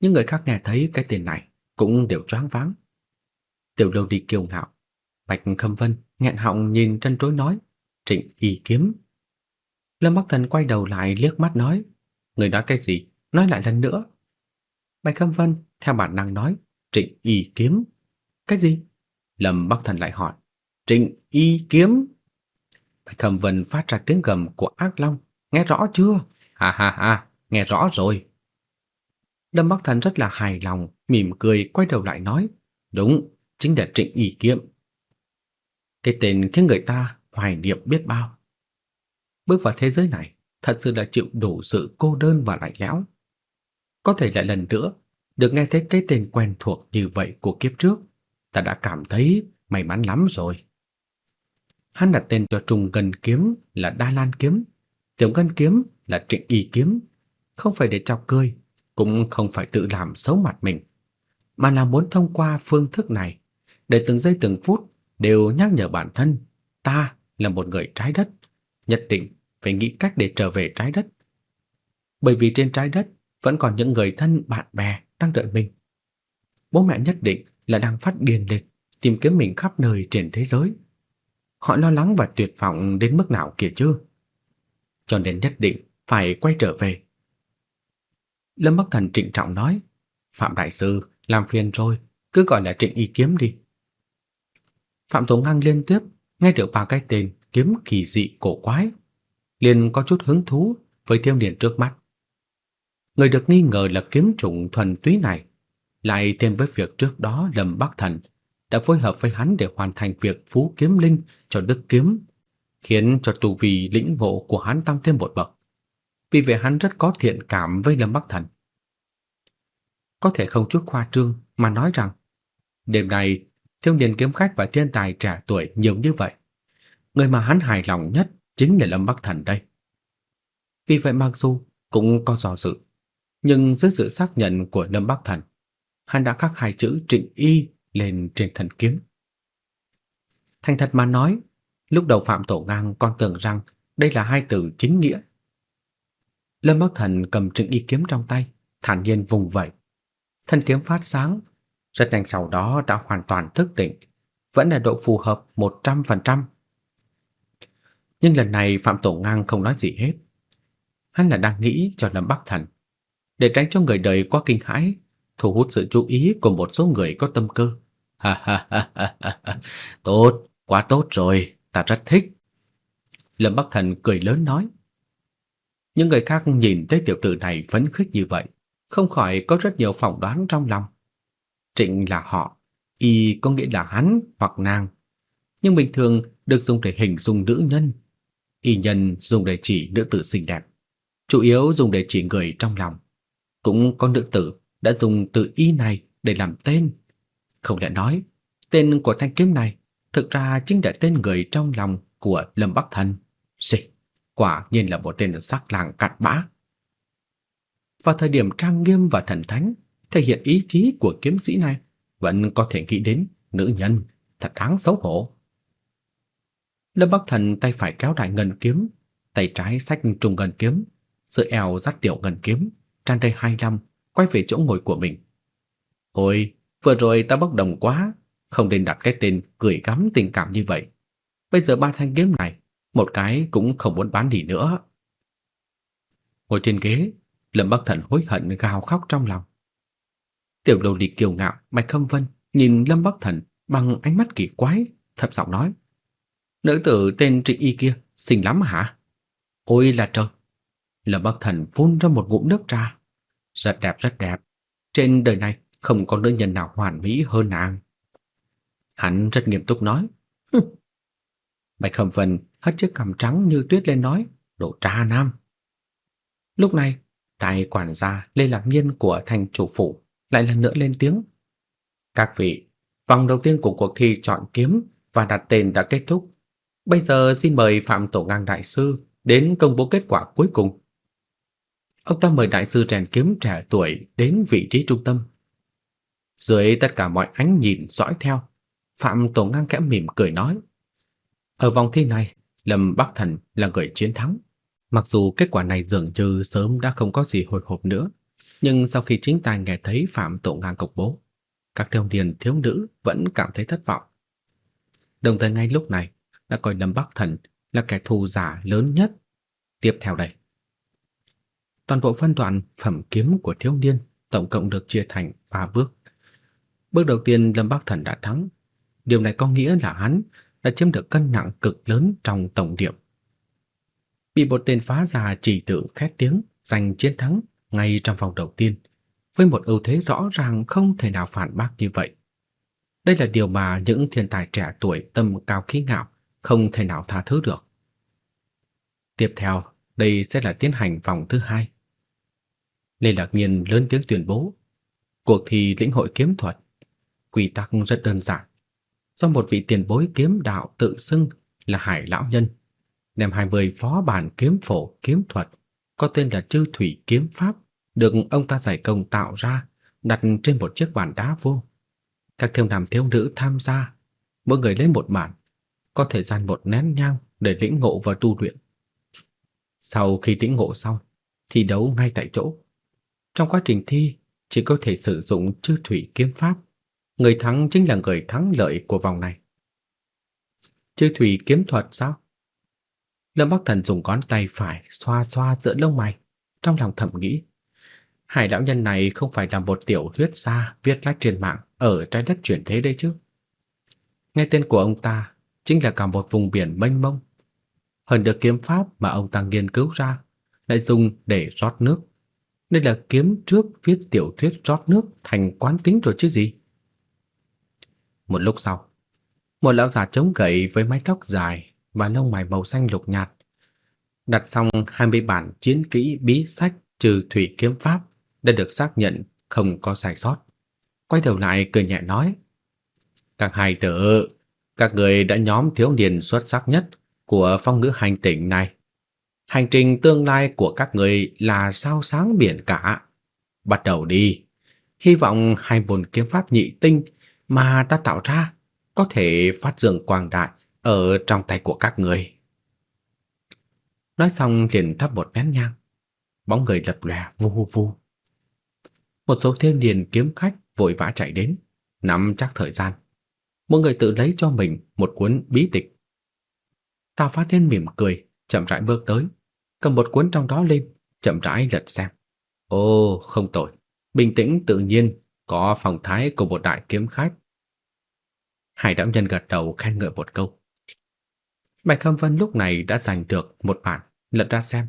S2: Những người khác nghe thấy cái tên này cũng đều choáng váng. Tiểu Lâu đi kiêu ngạo, Bạch Khâm Vân nghẹn họng nhìn trân trối nói, "Trịnh Y kiếm." Lâm Bắc Thần quay đầu lại liếc mắt nói, "Người nói cái gì? Nói lại lần nữa." Bạch Khâm Vân theo bản năng nói, "Trịnh Y kiếm." "Cái gì?" Lâm Bắc Thần lại hỏi, "Trịnh Y kiếm?" Bạch Khâm Vân phát ra tiếng gầm của ác long, "Nghe rõ chưa?" "Ha ha ha, nghe rõ rồi." Lâm Bắc Thần rất là hài lòng, mỉm cười quay đầu lại nói, "Đúng, chính là Trịnh Y kiếm." Cái tên khiến người ta hoài niệm biết bao. Bước vào thế giới này, thật sự là chịu đủ sự cô đơn và lạnh lẽo. Có thể lại lần nữa được nghe thấy cái tên quen thuộc như vậy của kiếp trước, ta đã cảm thấy may mắn lắm rồi. Hắn đặt tên cho trùng gần kiếm là Đa Lan kiếm, tiểu ngân kiếm là Trịnh Y kiếm, không phải để chọc cười, cũng không phải tự làm xấu mặt mình, mà là muốn thông qua phương thức này để từng giây từng phút đều nhắc nhở bản thân, ta là một người trái đất, nhất định phải nghĩ cách để trở về trái đất. Bởi vì trên trái đất vẫn còn những người thân bạn bè đang đợi mình. Bố mẹ nhất định là đang phát điên lên, tìm kiếm mình khắp nơi trên thế giới. Họ lo lắng và tuyệt vọng đến mức nào kia chứ? Cho nên nhất định phải quay trở về. Lâm Bắc Thần trịnh trọng nói, Phạm Đại Sư, làm phiền rồi, cứ gọi là trịnh y kiếm đi. Phạm Tống Ngang liên tiếp nghe được ba cái tên kiếm kỳ dị cổ quái, liền có chút hứng thú với tiêu điển trước mắt. Người được nghi ngờ là kiếm chủng thuần túy này, lại thêm với việc trước đó Lâm Bắc Thần đã phối hợp với hắn để hoàn thành việc phú kiếm linh cho Đức Kiếm, khiến cho tu vi lĩnh ngộ của hắn tăng thêm một bậc. Vì vậy hắn rất có thiện cảm với Lâm Bắc Thần. Có thể không chút khoa trương mà nói rằng, đêm nay thiếu niên kiếm khách và thiên tài trẻ tuổi nhiều như vậy, người mà hắn hài lòng nhất chính là Lâm Bắc Thần đây. Vì vậy mặc dù cũng có do dự, nhưng dưới sự xác nhận của Lâm Bắc Thần, hắn đã khắc hai chữ Trịnh Y lên trên thần kiếm. Thành thật mà nói, lúc đầu Phạm Tổ Ngang còn tưởng rằng đây là hai từ chính nghĩa. Lâm Bắc Thần cầm Trịnh Y kiếm trong tay, thản nhiên vùng vẫy. Thần kiếm phát sáng, rất nhanh sau đó đã hoàn toàn thức tỉnh, vẫn là độ phù hợp 100%. Nhưng lần này Phạm Tổ Ngang không nói gì hết. Hắn là đang nghĩ cho Lâm Bắc Thần, để tránh cho người đời quá kinh hãi, thu hút sự chú ý của một số người có tâm cơ. Ha ha ha ha ha, tốt, quá tốt rồi, ta rất thích. Lâm Bắc Thần cười lớn nói. Những người khác nhìn thấy tiểu tử này phấn khích như vậy, không khỏi có rất nhiều phỏng đoán trong lòng. Trịnh là họ, y có nghĩa là hắn hoặc nàng, nhưng bình thường được dùng để hình dung nữ nhân. Y nhân dùng để chỉ nữ tử xinh đẹp, chủ yếu dùng để chỉ người trong lòng. Cũng có nữ tử đã dùng từ y này để làm tên. Không lẽ nói, tên của thanh kiếm này thực ra chính là tên người trong lòng của Lâm Bắc Thần. Xì, quả nhiên là một tên sắc làng cặn bã. Vào thời điểm trang nghiêm và thần thánh, thể hiện ý chí của kiếm sĩ này, vẫn có thể nghĩ đến nữ nhân, thật đáng xấu hổ. Lâm Bắc Thần tay phải kéo đại ngân kiếm, tay trái xách trùng ngân kiếm, giữa eo dắt tiểu ngân kiếm, tràn đầy hai lăm quay về chỗ ngồi của mình. Ôi, vừa rồi ta bốc đồng quá, không nên đặt cái tên cười gắm tình cảm như vậy. Bây giờ ba thanh kiếm này, một cái cũng không muốn bán đi nữa. Ngồi trên ghế, Lâm Bắc Thần hối hận gào khóc trong lòng. Tiểu đầu đi kiêu ngạo, Bạch Khâm Vân nhìn Lâm Bắc Thần bằng ánh mắt kỳ quái, thấp giọng nói: "Nữ tử tên Trịnh Y kia xinh lắm hả?" "Ôi là trời." Lâm Bắc Thần phun ra một ngụm nước trà. "Rất đẹp, rất đẹp. Trên đời này không có nữ nhân nào hoàn mỹ hơn nàng." Hắn rất nghiêm túc nói. Bạch Khâm Vân hất chiếc cằm trắng như tuyết lên nói, "Đồ trà nam." Lúc này, đại quản gia Lê Lạc Nhiên của thành chủ phủ lại lần nữa lên tiếng. Các vị, vòng đầu tiên của cuộc thi chọn kiếm và đặt tên đã kết thúc. Bây giờ xin mời Phạm Tổ Ngang Đại Sư đến công bố kết quả cuối cùng. Ông ta mời Đại sư rèn kiếm trẻ tuổi đến vị trí trung tâm. Dưới tất cả mọi ánh nhìn dõi theo, Phạm Tổ Ngang kẽ mỉm cười nói. Ở vòng thi này, Lâm Bắc Thần là người chiến thắng. Mặc dù kết quả này dường như sớm đã không có gì hồi hộp nữa, nhưng sau khi chính tài nghe thấy Phạm Tổ Ngang công bố, các thiếu niên thiếu nữ vẫn cảm thấy thất vọng. Đồng thời ngay lúc này đã coi Lâm Bắc Thần là kẻ thù giả lớn nhất. Tiếp theo đây, toàn bộ phân đoạn phẩm kiếm của thiếu niên tổng cộng được chia thành 3 bước. Bước đầu tiên Lâm Bắc Thần đã thắng. Điều này có nghĩa là hắn đã chiếm được cân nặng cực lớn trong tổng điểm. Bị một tên phá giả chỉ tự khét tiếng giành chiến thắng ngay trong vòng đầu tiên, với một ưu thế rõ ràng không thể nào phản bác như vậy. Đây là điều mà những thiên tài trẻ tuổi tâm cao khí ngạo không thể nào tha thứ được. Tiếp theo, đây sẽ là tiến hành vòng thứ hai. Lê Lạc Nhiên lớn tiếng tuyên bố, cuộc thi lĩnh hội kiếm thuật, quy tắc rất đơn giản. Do một vị tiền bối kiếm đạo tự xưng là Hải lão nhân, đem 20 phó bản kiếm phổ kiếm thuật có tên là Chư Thủy kiếm pháp được ông ta giải công tạo ra, đặt trên một chiếc bàn đá vuông. Các thiếu nam thiếu nữ tham gia, mỗi người lấy một bản, có thời gian một nén nhang để lĩnh ngộ và tu luyện. Sau khi lĩnh ngộ xong, thi đấu ngay tại chỗ. Trong quá trình thi, chỉ có thể sử dụng chư thủy kiếm pháp. Người thắng chính là người thắng lợi của vòng này. Chư thủy kiếm thuật sao? Lâm Bắc Thần dùng ngón tay phải xoa xoa giữa lông mày, trong lòng thầm nghĩ. Hải lão nhân này không phải là một tiểu thuyết gia viết lách trên mạng ở trái đất chuyển thế đây chứ. Nghe tên của ông ta chính là cả một vùng biển mênh mông. Hơn được kiếm pháp mà ông ta nghiên cứu ra lại dùng để rót nước. Đây là kiếm trước viết tiểu thuyết rót nước thành quán tính rồi chứ gì. Một lúc sau, một lão già chống gậy với mái tóc dài và lông mày màu xanh lục nhạt, đặt xong 20 bản chiến kỹ bí sách trừ thủy kiếm pháp đã được xác nhận không có sai sót. Quay đầu lại cười nhẹ nói: "Các hai tử, các người đã nhóm thiếu niên xuất sắc nhất của phong ngữ hành tinh này. Hành trình tương lai của các người là sao sáng biển cả. Bắt đầu đi. Hy vọng hai bồn kiếm pháp nhị tinh mà ta tạo ra có thể phát dương quang đại ở trong tay của các người." Nói xong liền thắp một nén nhang. Bóng người lập lòe vu vu một số thiên điền kiếm khách vội vã chạy đến, nắm chắc thời gian. Mỗi người tự lấy cho mình một cuốn bí tịch. Tào Phá Thiên mỉm cười, chậm rãi bước tới, cầm một cuốn trong đó lên, chậm rãi lật xem. Ồ, không tồi, bình tĩnh tự nhiên, có phong thái của một đại kiếm khách. Hải đạo nhân gật đầu khen ngợi một câu. Bạch Khâm Vân lúc này đã giành được một bản, lật ra xem.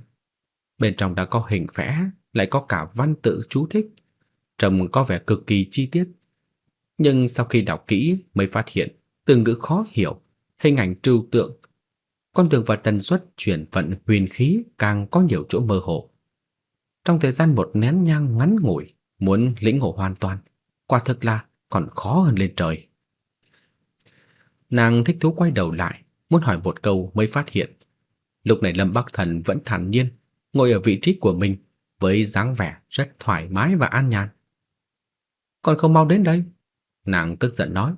S2: Bên trong đã có hình vẽ, lại có cả văn tự chú thích, trông có vẻ cực kỳ chi tiết. Nhưng sau khi đọc kỹ mới phát hiện từ ngữ khó hiểu, hình ảnh trừu tượng. Con đường và tần suất chuyển vận huyền khí càng có nhiều chỗ mơ hồ. Trong thời gian một nén nhang ngắn ngủi, muốn lĩnh ngộ hoàn toàn, quả thực là còn khó hơn lên trời. Nàng thích thú quay đầu lại, muốn hỏi một câu mới phát hiện. Lúc này Lâm Bắc Thần vẫn thản nhiên, ngồi ở vị trí của mình với dáng vẻ rất thoải mái và an nhàn. Còn không mau đến đây. Nàng tức giận nói.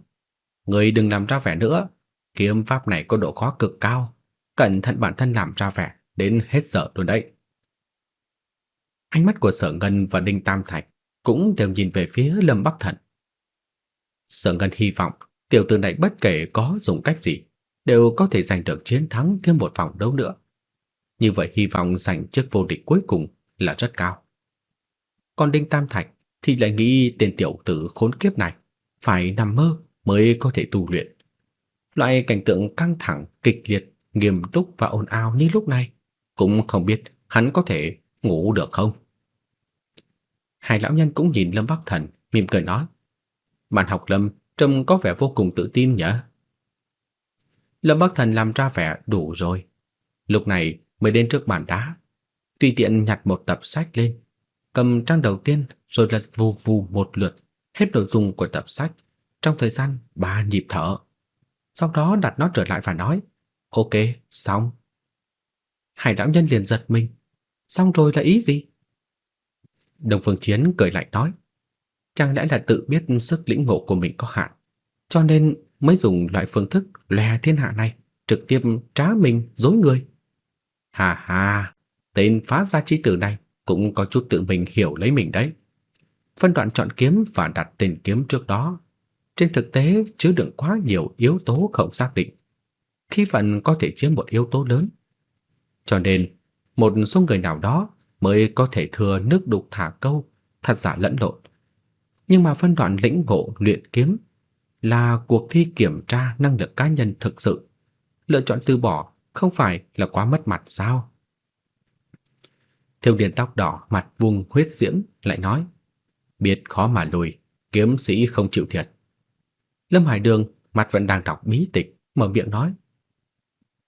S2: người đừng làm ra vẻ nữa, kiếm pháp này có độ khó cực cao, cẩn thận bản thân làm ra vẻ đến hết sợ luôn đấy. Ánh mắt của Sở Ngân và Đinh Tam Thạch cũng đều nhìn về phía Lâm Bắc Thần. Sở Ngân hy vọng tiểu tử này bất kể có dùng cách gì đều có thể giành được chiến thắng thêm một vòng đấu nữa. Như vậy hy vọng giành chức vô địch cuối cùng là rất cao. Còn Đinh Tam Thạch thì lại nghĩ tên tiểu tử khốn kiếp này phải nằm mơ mới có thể tu luyện. Loại cảnh tượng căng thẳng, kịch liệt, nghiêm túc và ồn ào như lúc này, cũng không biết hắn có thể ngủ được không. Hai lão nhân cũng nhìn Lâm Bắc Thần, mỉm cười nói: "Bạn học Lâm trông có vẻ vô cùng tự tin nhỉ?" Lâm Bắc Thần làm ra vẻ đủ rồi. Lúc này mới đến trước bàn đá, tùy tiện nhặt một tập sách lên, cầm trang đầu tiên rồi lật vù vù một lượt hết nội dung của tập sách trong thời gian ba nhịp thở. Sau đó đặt nó trở lại và nói, ok, xong. Hải lão nhân liền giật mình, xong rồi là ý gì? Đồng Phương Chiến cười lạnh nói, chẳng lẽ là tự biết sức lĩnh ngộ của mình có hạn, cho nên mới dùng loại phương thức lè thiên hạ này, trực tiếp trá mình dối người. Hà hà, tên phá gia chi tử này cũng có chút tự mình hiểu lấy mình đấy. Phân đoạn chọn kiếm và đặt tên kiếm trước đó, trên thực tế chứa đựng quá nhiều yếu tố không xác định. Khí phận có thể chiếm một yếu tố lớn. Cho nên, một số người nào đó mới có thể thừa nước đục thả câu, thật giả lẫn lộn. Nhưng mà phân đoạn lĩnh ngộ luyện kiếm là cuộc thi kiểm tra năng lực cá nhân thực sự. Lựa chọn từ bỏ không phải là quá mất mặt sao? Thiếu niên tóc đỏ mặt vùng huyết diễm lại nói: "Biết khó mà lùi, kiếm sĩ không chịu thiệt." Lâm Hải Đường mặt vẫn đang đọc bí tịch, mở miệng nói: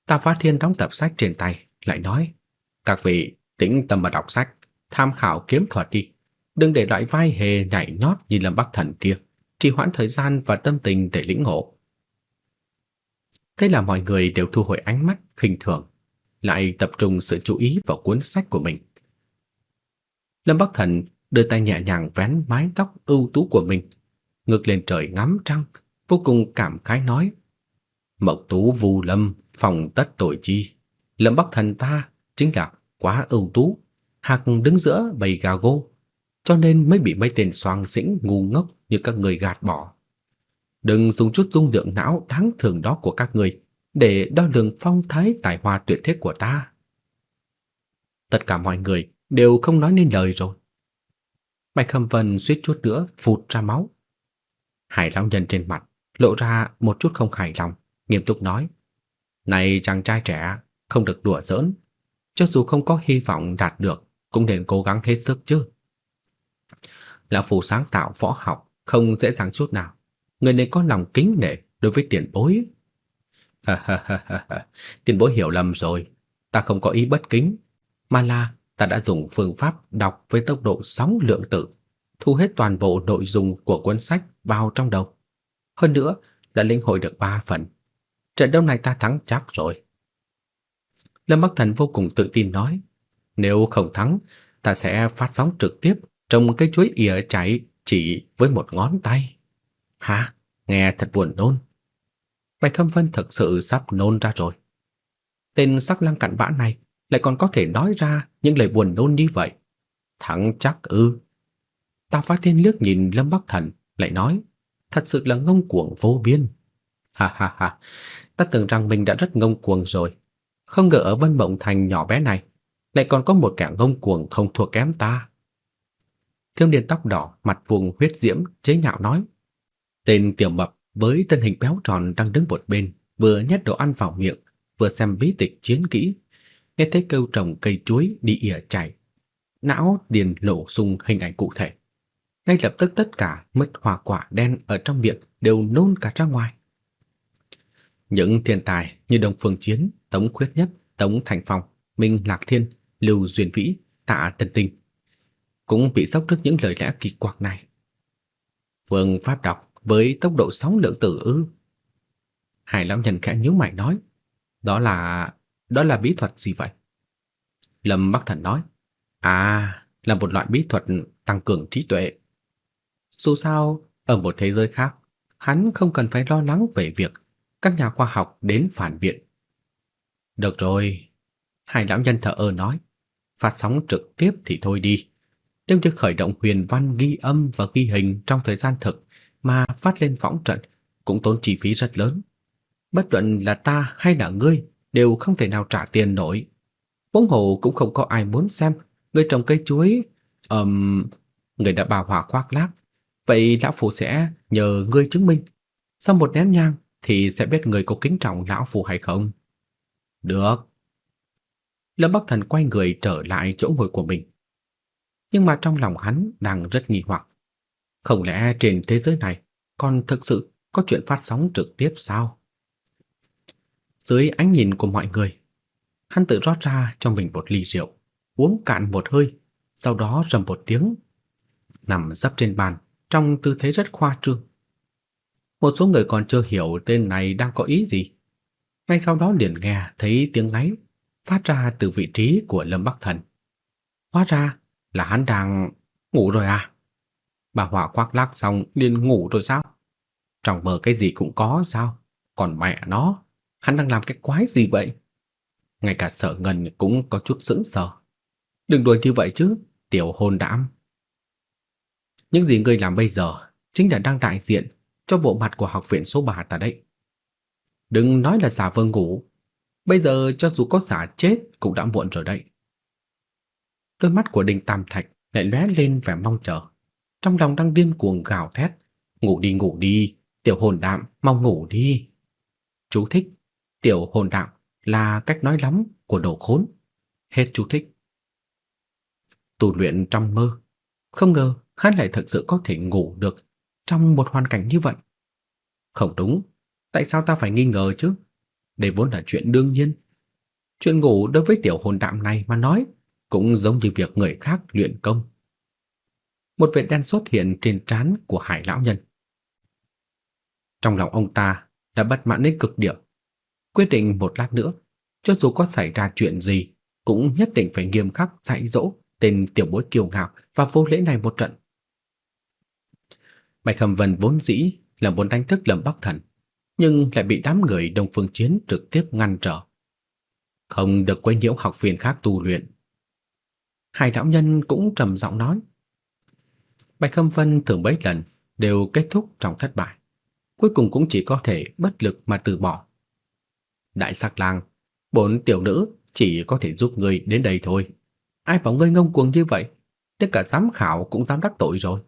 S2: "Ta Phát Thiên đóng tập sách trên tay, lại nói: "Các vị tĩnh tâm mà đọc sách, tham khảo kiếm thuật đi, đừng để loại vai hề nhảy nhót như Lâm Bắc Thần kia, trì hoãn thời gian và tâm tình để lĩnh ngộ." Thế là mọi người đều thu hồi ánh mắt khinh thường, lại tập trung sự chú ý vào cuốn sách của mình. Lâm Bắc Thần đưa tay nhẹ nhàng vén mái tóc ưu tú của mình, ngước lên trời ngắm trăng, vô cùng cảm khái nói: "Mộc tú vu lâm, phòng tất tội chi, Lâm Bắc Thần ta chính là quá ưu tú, hạc đứng giữa bầy gà gô, cho nên mới bị mấy tên xoang xĩnh ngu ngốc như các người gạt bỏ. Đừng dùng chút dung lượng não đáng thường đó của các người để đo lường phong thái tài hoa tuyệt thế của ta." Tất cả mọi người đều không nói nên lời rồi. Bạch Khâm Vân suýt chút nữa phụt ra máu. Hải lão nhân trên mặt lộ ra một chút không hài lòng, nghiêm túc nói: "Này chàng trai trẻ, không được đùa giỡn, cho dù không có hy vọng đạt được, cũng nên cố gắng hết sức chứ." Lão phù sáng tạo võ học không dễ dàng chút nào, người nên có lòng kính nể đối với tiền bối. tiền bối hiểu lầm rồi, ta không có ý bất kính, mà là ta đã dùng phương pháp đọc với tốc độ sóng lượng tử, thu hết toàn bộ nội dung của cuốn sách vào trong đầu. Hơn nữa, đã lĩnh hội được ba phần. Trận đấu này ta thắng chắc rồi. Lâm Bắc Thần vô cùng tự tin nói, nếu không thắng, ta sẽ phát sóng trực tiếp trồng cái chuối ỉa chảy chỉ với một ngón tay. Hả? Nghe thật buồn nôn. Bạch Khâm Vân thực sự sắp nôn ra rồi. Tên sắc lang cặn bã này lại còn có thể nói ra những lời buồn nôn như vậy. Thắng chắc ư. Tào Phá Thiên liếc nhìn Lâm Bắc Thần, lại nói, thật sự là ngông cuồng vô biên. Ha ha ha, ta tưởng rằng mình đã rất ngông cuồng rồi. Không ngờ ở Vân Mộng Thành nhỏ bé này, lại còn có một kẻ ngông cuồng không thua kém ta. Thiếu niên tóc đỏ, mặt vuông huyết diễm, chế nhạo nói. Tên tiểu mập với thân hình béo tròn đang đứng một bên, vừa nhét đồ ăn vào miệng, vừa xem bí tịch chiến kỹ, nghe thấy câu trồng cây chuối đi ỉa chảy, não điền lộ sung hình ảnh cụ thể. Ngay lập tức tất cả mứt hoa quả đen ở trong miệng đều nôn cả ra ngoài. Những thiên tài như Đông Phương Chiến, Tống Khuyết Nhất, Tống Thành Phong, Minh Lạc Thiên, Lưu Duyên Vĩ, Tạ Tân Tinh cũng bị sốc trước những lời lẽ kỳ quặc này. Vương pháp đọc với tốc độ sóng lượng tử ư? Hải lão nhân khẽ nhíu mày nói, đó là đó là bí thuật gì vậy? Lâm Bắc Thần nói, à, là một loại bí thuật tăng cường trí tuệ. Dù sao, ở một thế giới khác, hắn không cần phải lo lắng về việc các nhà khoa học đến phản biện. Được rồi, hai lão nhân thở ơ nói, phát sóng trực tiếp thì thôi đi. Nếu như khởi động huyền văn ghi âm và ghi hình trong thời gian thực mà phát lên võng trận cũng tốn chi phí rất lớn. Bất luận là ta hay là ngươi đều không thể nào trả tiền nổi. Vốn hồ cũng không có ai muốn xem người trồng cây chuối. Ừm, um, người đã bảo hỏa khoác lác. Vậy lão phu sẽ nhờ ngươi chứng minh. Sau một nén nhang thì sẽ biết người có kính trọng lão phu hay không. Được. Lâm Bắc Thần quay người trở lại chỗ ngồi của mình. Nhưng mà trong lòng hắn đang rất nghi hoặc. Không lẽ trên thế giới này còn thực sự có chuyện phát sóng trực tiếp sao? Dưới ánh nhìn của mọi người, hắn tự rót ra cho mình một ly rượu, uống cạn một hơi, sau đó rầm một tiếng, nằm sấp trên bàn trong tư thế rất khoa trương. Một số người còn chưa hiểu tên này đang có ý gì. Ngay sau đó liền nghe thấy tiếng ngáy phát ra từ vị trí của Lâm Bắc Thần. Hóa ra là hắn đang ngủ rồi à? Bà Hỏa quắc lắc xong liền ngủ rồi sao? Trong mơ cái gì cũng có sao? Còn mẹ nó, hắn đang làm cái quái gì vậy? Ngay cả Sở Ngân cũng có chút sững sờ. Đừng đùa như vậy chứ, tiểu hồn đãm. Những gì ngươi làm bây giờ chính là đang đại diện cho bộ mặt của học viện số 3 ta đấy. Đừng nói là giả vờ ngủ, bây giờ cho dù có giả chết cũng đã muộn rồi đấy. Đôi mắt của Đinh Tam Thạch lại lóe lên vẻ mong chờ, trong lòng đang điên cuồng gào thét, "Ngủ đi ngủ đi, tiểu hồn đạm, mau ngủ đi." Chú thích: Tiểu hồn Đạo là cách nói lắm của đồ khốn. Hết chú thích. Tu luyện trong mơ, không ngờ hắn lại thực sự có thể ngủ được trong một hoàn cảnh như vậy. Không đúng, tại sao ta phải nghi ngờ chứ? Đây vốn là chuyện đương nhiên. Chuyện ngủ đối với tiểu hồn đạm này mà nói cũng giống như việc người khác luyện công. Một vệt đen xuất hiện trên trán của Hải lão nhân. Trong lòng ông ta đã bất mãn đến cực điểm, quyết định một lát nữa, cho dù có xảy ra chuyện gì, cũng nhất định phải nghiêm khắc dạy dỗ tên tiểu bối kiêu ngạo và vô lễ này một trận. Bạch Hầm Vân vốn dĩ là muốn đánh thức Lâm Bắc Thần, nhưng lại bị đám người Đông Phương Chiến trực tiếp ngăn trở. Không được quấy nhiễu học viên khác tu luyện. Hai đạo nhân cũng trầm giọng nói. Bạch Hầm Vân thường mấy lần đều kết thúc trong thất bại, cuối cùng cũng chỉ có thể bất lực mà từ bỏ. Đại sắc lang, bốn tiểu nữ chỉ có thể giúp ngươi đến đây thôi. Ai bảo ngươi ngông cuồng như vậy, tất cả giám khảo cũng dám đắc tội rồi.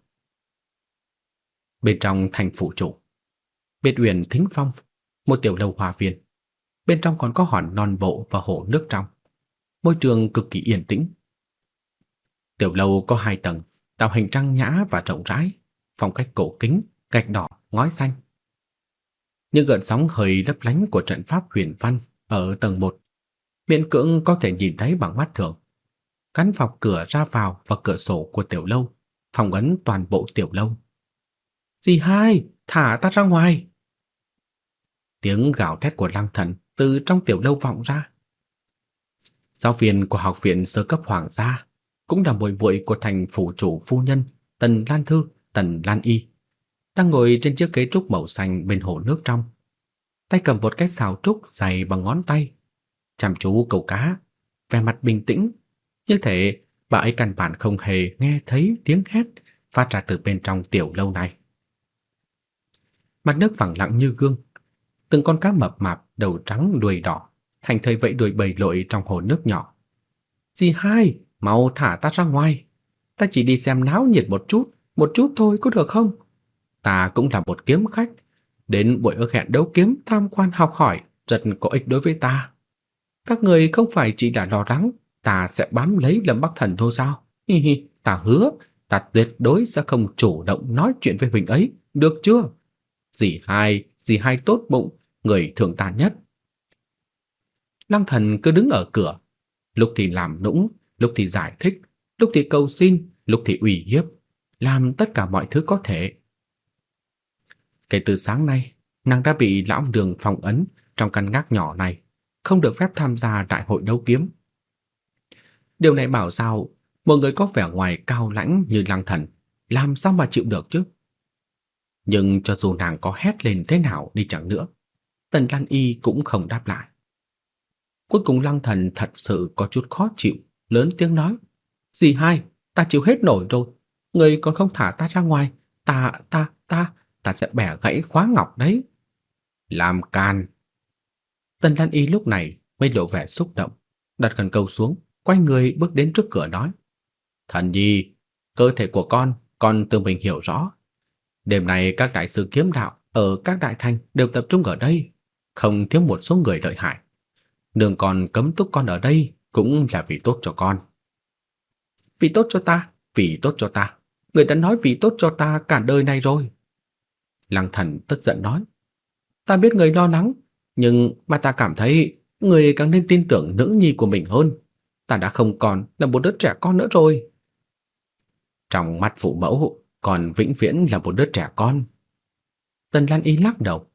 S2: Bên trong thành phủ chủ, biệt uyển thính phong, một tiểu lâu hòa viên. Bên trong còn có hòn non bộ và hồ nước trong. Môi trường cực kỳ yên tĩnh. Tiểu lâu có hai tầng, tạo hình trang nhã và rộng rãi, phong cách cổ kính, gạch đỏ, ngói xanh. Những gợn sóng hơi lấp lánh của trận pháp huyền văn ở tầng 1, miễn cưỡng có thể nhìn thấy bằng mắt thường. cánh vào cửa ra vào và cửa sổ của tiểu lâu, phòng ấn toàn bộ tiểu lâu. Dì hai, thả ta ra ngoài. Tiếng gào thét của Lăng Thần từ trong tiểu lâu vọng ra. Giáo viên của học viện sơ cấp hoàng gia cũng là muội muội của thành phủ chủ phu nhân Tần Lan Thư, Tần Lan Y, đang ngồi trên chiếc ghế trúc màu xanh bên hồ nước trong. Tay cầm một cái xào trúc dày bằng ngón tay, chăm chú câu cá, vẻ mặt bình tĩnh, như thể bà ấy căn bản không hề nghe thấy tiếng hét phát ra từ bên trong tiểu lâu này. Mặt nước phẳng lặng như gương, từng con cá mập mạp đầu trắng đuôi đỏ thành thời vậy đuôi bầy lội trong hồ nước nhỏ. "Dì hai, mau thả ta ra ngoài, ta chỉ đi xem náo nhiệt một chút, một chút thôi có được không?" Ta cũng là một kiếm khách, đến buổi ước hẹn đấu kiếm tham quan học hỏi rất có ích đối với ta. Các người không phải chỉ là lo lắng ta sẽ bám lấy Lâm Bắc Thần thôi sao? Hi hi, ta hứa, ta tuyệt đối sẽ không chủ động nói chuyện với huynh ấy, được chưa? Dì hai, dì hai tốt bụng, người thường ta nhất. Lăng thần cứ đứng ở cửa, lúc thì làm nũng, lúc thì giải thích, lúc thì cầu xin, lúc thì ủy hiếp, làm tất cả mọi thứ có thể. Kể từ sáng nay, nàng đã bị lão đường phong ấn trong căn gác nhỏ này, không được phép tham gia đại hội đấu kiếm. Điều này bảo sao một người có vẻ ngoài cao lãnh như Lăng Thần, làm sao mà chịu được chứ? nhưng cho dù nàng có hét lên thế nào đi chẳng nữa, Tần Lan Y cũng không đáp lại. Cuối cùng Lăng Thần thật sự có chút khó chịu, lớn tiếng nói: "Dì hai, ta chịu hết nổi rồi, người còn không thả ta ra ngoài, ta ta ta ta sẽ bẻ gãy khóa ngọc đấy." Làm can. Tần Lan Y lúc này mới lộ vẻ xúc động, đặt cần câu xuống, quay người bước đến trước cửa nói: "Thần nhi, cơ thể của con con tự mình hiểu rõ. Đêm nay các đại sư kiếm đạo ở các đại thành đều tập trung ở đây, không thiếu một số người lợi hại. Đường còn cấm túc con ở đây cũng là vì tốt cho con. Vì tốt cho ta, vì tốt cho ta. Người đã nói vì tốt cho ta cả đời này rồi. Lăng thần tức giận nói. Ta biết người lo lắng, nhưng mà ta cảm thấy người càng nên tin tưởng nữ nhi của mình hơn. Ta đã không còn là một đứa trẻ con nữa rồi. Trong mắt phụ mẫu, còn vĩnh viễn là một đứa trẻ con. Tần Lan Y lắc đầu.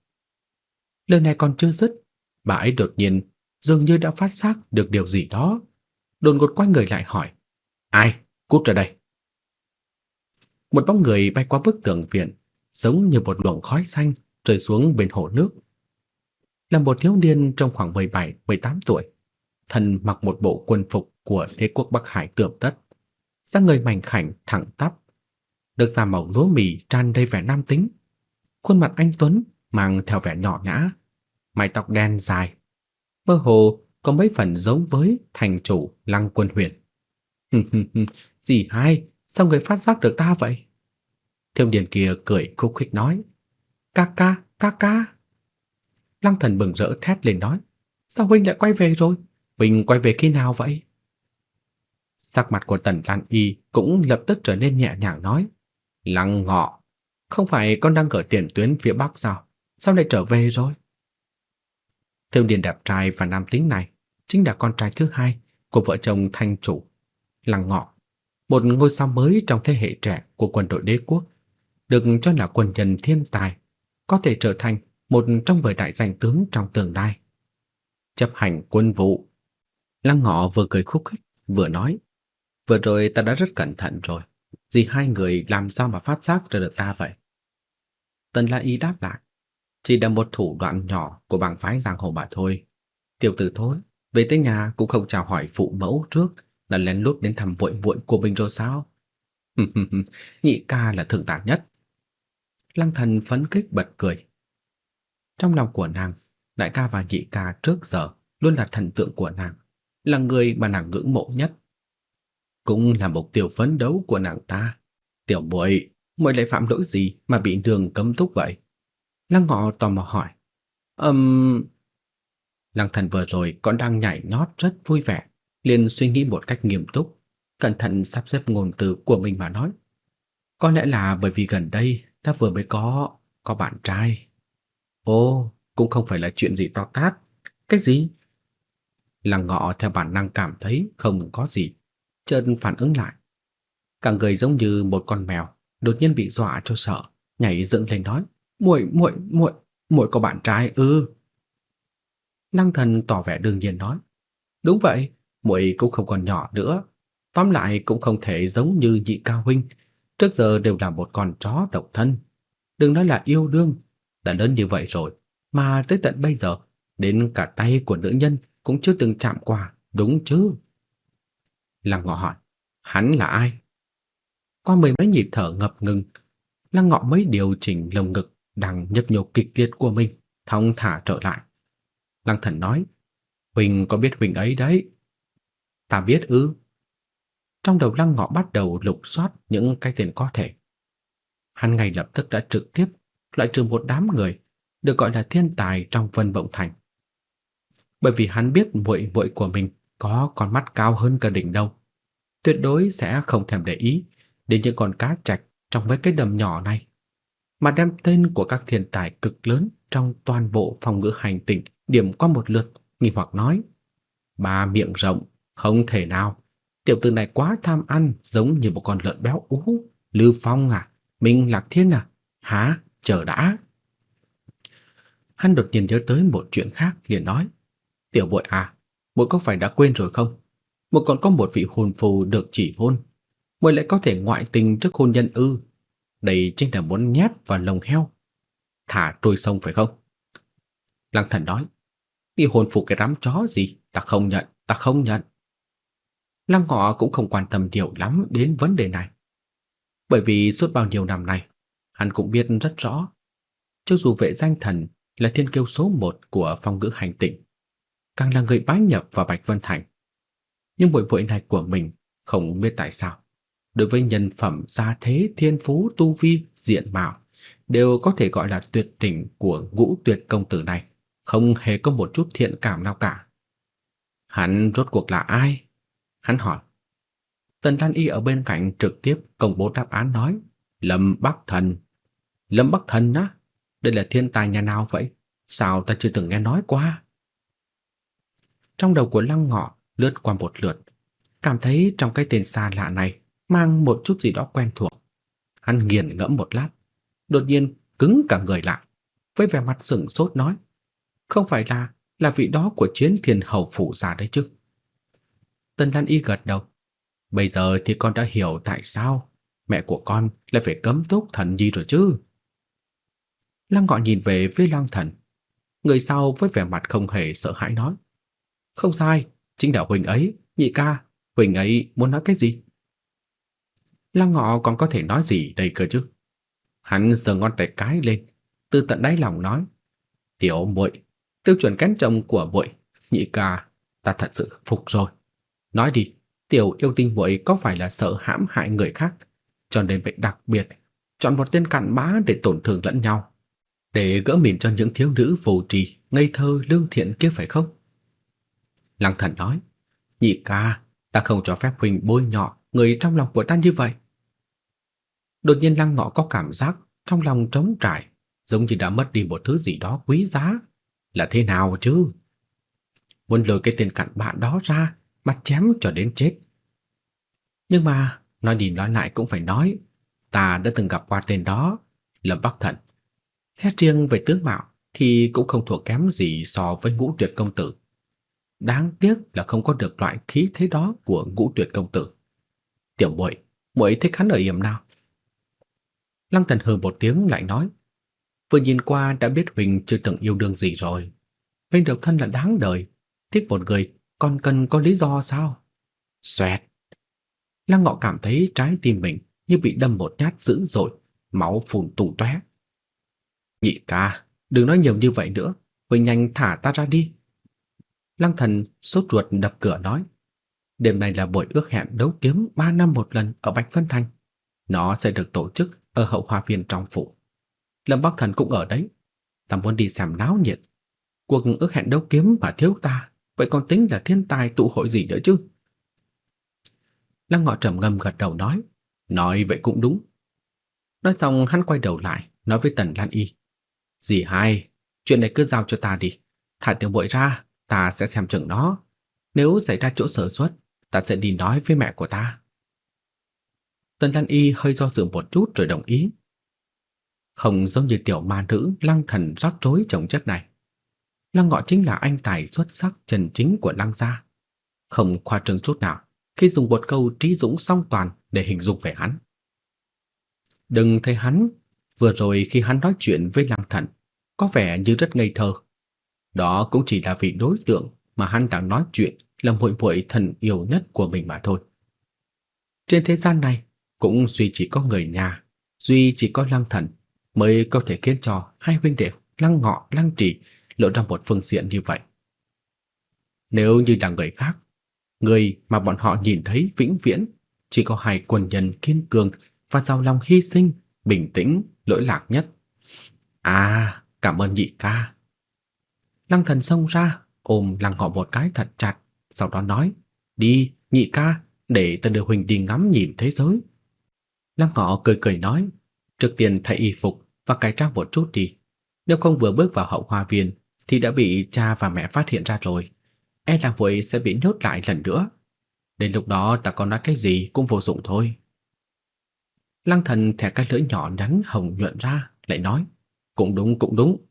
S2: Lời này còn chưa dứt, bà ấy đột nhiên dường như đã phát giác được điều gì đó. Đột ngột quay người lại hỏi. Ai? Cút ra đây. Một bóng người bay qua bức tường viện, giống như một luồng khói xanh rơi xuống bên hồ nước. Là một thiếu niên trong khoảng 17, 18 tuổi, thân mặc một bộ quân phục của đế quốc Bắc Hải tươm tất, dáng người mảnh khảnh thẳng tắp, được da màu lúa mì tràn đầy vẻ nam tính. Khuôn mặt anh tuấn mang theo vẻ nhỏ nhã, mái tóc đen dài, mơ hồ có mấy phần giống với thành chủ Lăng Quân Huyền. "Gì hai, sao người phát giác được ta vậy?" Thiếu niên kia cười khúc khích nói, "Ca ca, ca ca." Lăng Thần bừng rỡ thét lên nói, "Sao huynh lại quay về rồi? Huynh quay về khi nào vậy?" Sắc mặt của Tần Lan Y cũng lập tức trở nên nhẹ nhàng nói, "Lăng Ngọ, không phải con đang ở tiền tuyến phía bắc sao? Sao lại trở về rồi?" Thiếu niên đẹp trai và nam tính này chính là con trai thứ hai của vợ chồng thanh chủ, Lăng Ngọ, một ngôi sao mới trong thế hệ trẻ của quân đội đế quốc, được cho là quân nhân thiên tài, có thể trở thành một trong vài đại danh tướng trong tương lai. Chấp hành quân vụ. Lăng Ngọ vừa cười khúc khích, vừa nói, vừa rồi ta đã rất cẩn thận rồi, gì hai người làm sao mà phát giác ra được ta vậy? Tần La Y đáp lại, chỉ là một thủ đoạn nhỏ của bang phái giang hồ mà thôi. Tiểu tử thôi, về tới nhà cũng không chào hỏi phụ mẫu trước, là lén lút đến thăm vội vội của mình rồi sao? Nhị ca là thượng tàn nhất. Lăng thần phấn khích bật cười. Trong lòng của nàng, đại ca và nhị ca trước giờ luôn là thần tượng của nàng, là người mà nàng ngưỡng mộ nhất. Cũng là mục tiêu phấn đấu của nàng ta. Tiểu muội, muội lại phạm lỗi gì mà bị đường cấm túc vậy? Lăng Ngọ tò mò hỏi. Ừm... Um... Lăng thần vừa rồi còn đang nhảy nhót rất vui vẻ, liền suy nghĩ một cách nghiêm túc, cẩn thận sắp xếp ngôn từ của mình mà nói. Có lẽ là bởi vì gần đây ta vừa mới có có bạn trai. Ồ, cũng không phải là chuyện gì to tát. Cái gì? Lăng Ngọ theo bản năng cảm thấy không có gì, chợt phản ứng lại. Cả người giống như một con mèo, đột nhiên bị dọa cho sợ, nhảy dựng lên nói: muội muội muội muội có bạn trai ư?" Lăng Thần tỏ vẻ đương nhiên nói, "Đúng vậy, muội cũng không còn nhỏ nữa, tóm lại cũng không thể giống như nhị ca huynh, trước giờ đều là một con chó độc thân. Đừng nói là yêu đương, đã lớn như vậy rồi, mà tới tận bây giờ, đến cả tay của nữ nhân cũng chưa từng chạm qua, đúng chứ?" Lăng Ngọ hỏi, "Hắn là ai?" Qua mười mấy nhịp thở ngập ngừng, Lăng Ngọ mới điều chỉnh lồng ngực đang nhấp nhô kịch liệt của mình, thong thả trở lại. Lăng Thần nói, "Huynh có biết huynh ấy đấy?" "Ta biết ư?" Trong đầu Lăng Ngọ bắt đầu lục soát những cái tên có thể. Hắn ngay lập tức đã trực tiếp loại trừ một đám người được gọi là thiên tài trong Vân Vọng Thành. Bởi vì hắn biết muội muội của mình có con mắt cao hơn cả đỉnh đâu tuyệt đối sẽ không thèm để ý đến những con cá trạch trong mấy cái đầm nhỏ này mà đem tên của các thiên tài cực lớn trong toàn bộ phòng ngữ hành tinh điểm qua một lượt, nghi hoặc nói: "Ba miệng rộng, không thể nào, tiểu tử này quá tham ăn, giống như một con lợn béo ú, Lưu Phong à, Minh Lạc Thiên à, hả, chờ đã." Hắn đột nhiên nhớ tới một chuyện khác liền nói: "Tiểu bội à, muội có phải đã quên rồi không? Muội còn có một vị hôn phu được chỉ hôn, muội lại có thể ngoại tình trước hôn nhân ư?" đây chính là muốn nhét vào lồng heo, thả trôi sông phải không? Lăng thần nói, đi hồn phù cái đám chó gì, ta không nhận, ta không nhận. Lăng Ngọ cũng không quan tâm nhiều lắm đến vấn đề này. Bởi vì suốt bao nhiêu năm nay, hắn cũng biết rất rõ, cho dù vệ danh thần là thiên kiêu số một của phong ngữ hành tịnh, càng là người bái nhập vào Bạch Vân Thành. Nhưng bội vội này của mình không biết tại sao, đối với nhân phẩm gia thế thiên phú tu vi diện mạo đều có thể gọi là tuyệt đỉnh của ngũ tuyệt công tử này, không hề có một chút thiện cảm nào cả. Hắn rốt cuộc là ai? Hắn hỏi. Tần Lan Y ở bên cạnh trực tiếp công bố đáp án nói, Lâm Bắc Thần. Lâm Bắc Thần á? Đây là thiên tài nhà nào vậy? Sao ta chưa từng nghe nói qua? Trong đầu của Lăng Ngọ lướt qua một lượt, cảm thấy trong cái tên xa lạ này mang một chút gì đó quen thuộc. Hắn nghiền ngẫm một lát, đột nhiên cứng cả người lại, với vẻ mặt sững sốt nói: "Không phải là là vị đó của Chiến Thiên Hầu phủ già đấy chứ?" Tần Lan Y gật đầu. "Bây giờ thì con đã hiểu tại sao mẹ của con lại phải cấm túc thần nhi rồi chứ?" Lăng Ngọ nhìn về phía Lăng Thần, người sau với vẻ mặt không hề sợ hãi nói: "Không sai, chính là huynh ấy, nhị ca, huynh ấy muốn nói cái gì?" Lăng Ngọ còn có thể nói gì đây cơ chứ? Hắn giơ ngón tay cái lên, từ tận đáy lòng nói: "Tiểu muội, tiêu chuẩn cán chồng của muội, nhị ca, ta thật sự phục rồi. Nói đi, tiểu yêu tinh muội có phải là sợ hãm hại người khác, cho nên phải đặc biệt chọn một tên cặn bã để tổn thương lẫn nhau, để gỡ mìn cho những thiếu nữ vô tri, ngây thơ lương thiện kia phải không?" Lăng Thần nói: "Nhị ca, ta không cho phép huynh bôi nhọ người trong lòng của ta như vậy." Đột nhiên Lăng Ngọ có cảm giác trong lòng trống trải, giống như đã mất đi một thứ gì đó quý giá. Là thế nào chứ? Muốn lôi cái tên cặn bã đó ra mà chém cho đến chết. Nhưng mà, nói đi nói lại cũng phải nói, ta đã từng gặp qua tên đó, Lâm Bắc Thần. Xét riêng về tướng mạo thì cũng không thua kém gì so với ngũ tuyệt công tử. Đáng tiếc là không có được loại khí thế đó của ngũ tuyệt công tử. Tiểu muội, muội thích hắn ở điểm nào? Lăng Thần hừ một tiếng lại nói, vừa nhìn qua đã biết Huỳnh chưa từng yêu đương gì rồi. Huynh độc thân là đáng đời, thích một người còn cần có lý do sao? Xoẹt. Lăng Ngọ cảm thấy trái tim mình như bị đâm một nhát dữ dội, máu phun tung tóe. Nhị ca, đừng nói nhiều như vậy nữa, huynh nhanh thả ta ra đi. Lăng Thần sốt ruột đập cửa nói, đêm nay là buổi ước hẹn đấu kiếm 3 năm một lần ở Bạch Vân Thành. Nó sẽ được tổ chức ở hậu hoa viên trong phủ. Lâm Bắc Thần cũng ở đấy. Ta muốn đi xem náo nhiệt. Cuộc ước hẹn đấu kiếm mà thiếu ta, vậy còn tính là thiên tài tụ hội gì nữa chứ? Lăng Ngọ trầm ngâm gật đầu nói, nói vậy cũng đúng. Nói xong hắn quay đầu lại, nói với Tần Lan Y. Dì hai, chuyện này cứ giao cho ta đi. Thả tiểu bội ra, ta sẽ xem chừng nó. Nếu xảy ra chỗ sơ suất ta sẽ đi nói với mẹ của ta. Tần Lan Y hơi do dự một chút rồi đồng ý. Không giống như tiểu ma nữ lăng thần rắc rối chồng chất này. Lăng Ngọ chính là anh tài xuất sắc chân chính của lăng gia. Không khoa trương chút nào khi dùng một câu trí dũng song toàn để hình dung về hắn. Đừng thấy hắn, vừa rồi khi hắn nói chuyện với lăng thần, có vẻ như rất ngây thơ. Đó cũng chỉ là vị đối tượng mà hắn đang nói chuyện là muội muội thần yêu nhất của mình mà thôi. Trên thế gian này, cũng duy chỉ có người nhà, duy chỉ có Lăng Thần mới có thể khiến cho hai huynh đệ Lăng Ngọ, Lăng Trì lộ ra một phương diện như vậy. Nếu như là người khác, người mà bọn họ nhìn thấy vĩnh viễn chỉ có hai quân nhân kiên cường và giàu lòng hy sinh, bình tĩnh, lỗi lạc nhất. À, cảm ơn nhị ca. Lăng Thần xông ra, ôm Lăng Ngọ một cái thật chặt, sau đó nói: "Đi, nhị ca, để ta đưa huynh đi ngắm nhìn thế giới." Lăng Ngọ cười cười nói, trước tiên thay y phục và cải trang một chút đi. Nếu không vừa bước vào hậu hoa viên thì đã bị cha và mẹ phát hiện ra rồi. E là muội sẽ bị nhốt lại lần nữa. Đến lúc đó ta còn nói cái gì cũng vô dụng thôi. Lăng thần thẻ cái lưỡi nhỏ nhắn hồng nhuận ra, lại nói, cũng đúng cũng đúng.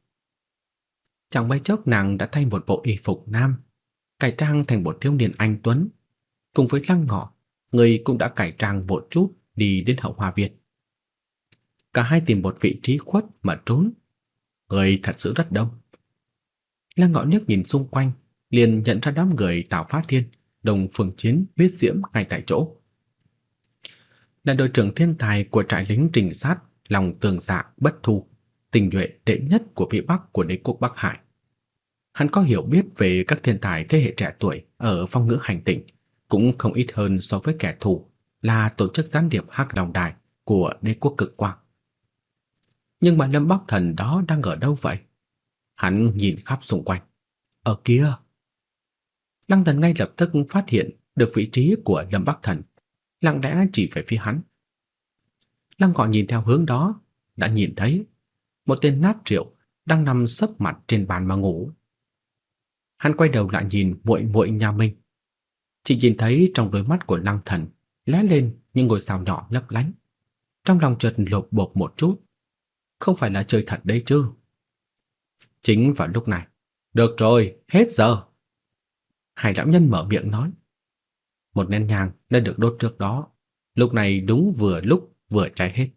S2: Chẳng mấy chốc nàng đã thay một bộ y phục nam, cải trang thành một thiếu niên anh tuấn. Cùng với lăng ngọ, người cũng đã cải trang một chút đi đến hậu hoa việt. Cả hai tìm một vị trí khuất mà trốn. Người thật sự rất đông. Lăng Ngọ Niếc nhìn xung quanh, liền nhận ra đám người Tào Phát Thiên, Đồng Phương Chiến, Biết Diễm ngay tại chỗ. Là đội trưởng thiên tài của trại lính trinh sát lòng tường dạ bất thu, tình nhuệ đệ nhất của vị Bắc của đế quốc Bắc Hải. Hắn có hiểu biết về các thiên tài thế hệ trẻ tuổi ở phong ngữ hành tinh, cũng không ít hơn so với kẻ thù là tổ chức gián điệp Hắc đồng Đài của đế quốc cực quang. Nhưng mà Lâm Bắc Thần đó đang ở đâu vậy? Hắn nhìn khắp xung quanh. Ở kia. Lăng Thần ngay lập tức phát hiện được vị trí của Lâm Bắc Thần, lặng lẽ chỉ về phía hắn. Lăng Ngọ nhìn theo hướng đó, đã nhìn thấy một tên nát rượu đang nằm sấp mặt trên bàn mà ngủ. Hắn quay đầu lại nhìn muội muội nhà mình. Chỉ nhìn thấy trong đôi mắt của Lăng Thần lóe lên những ngôi sao nhỏ lấp lánh. Trong lòng chợt lột bột một chút. Không phải là chơi thật đấy chứ. Chính vào lúc này, được rồi, hết giờ. hai lão nhân mở miệng nói. Một nén nhang đã được đốt trước đó, lúc này đúng vừa lúc vừa cháy hết.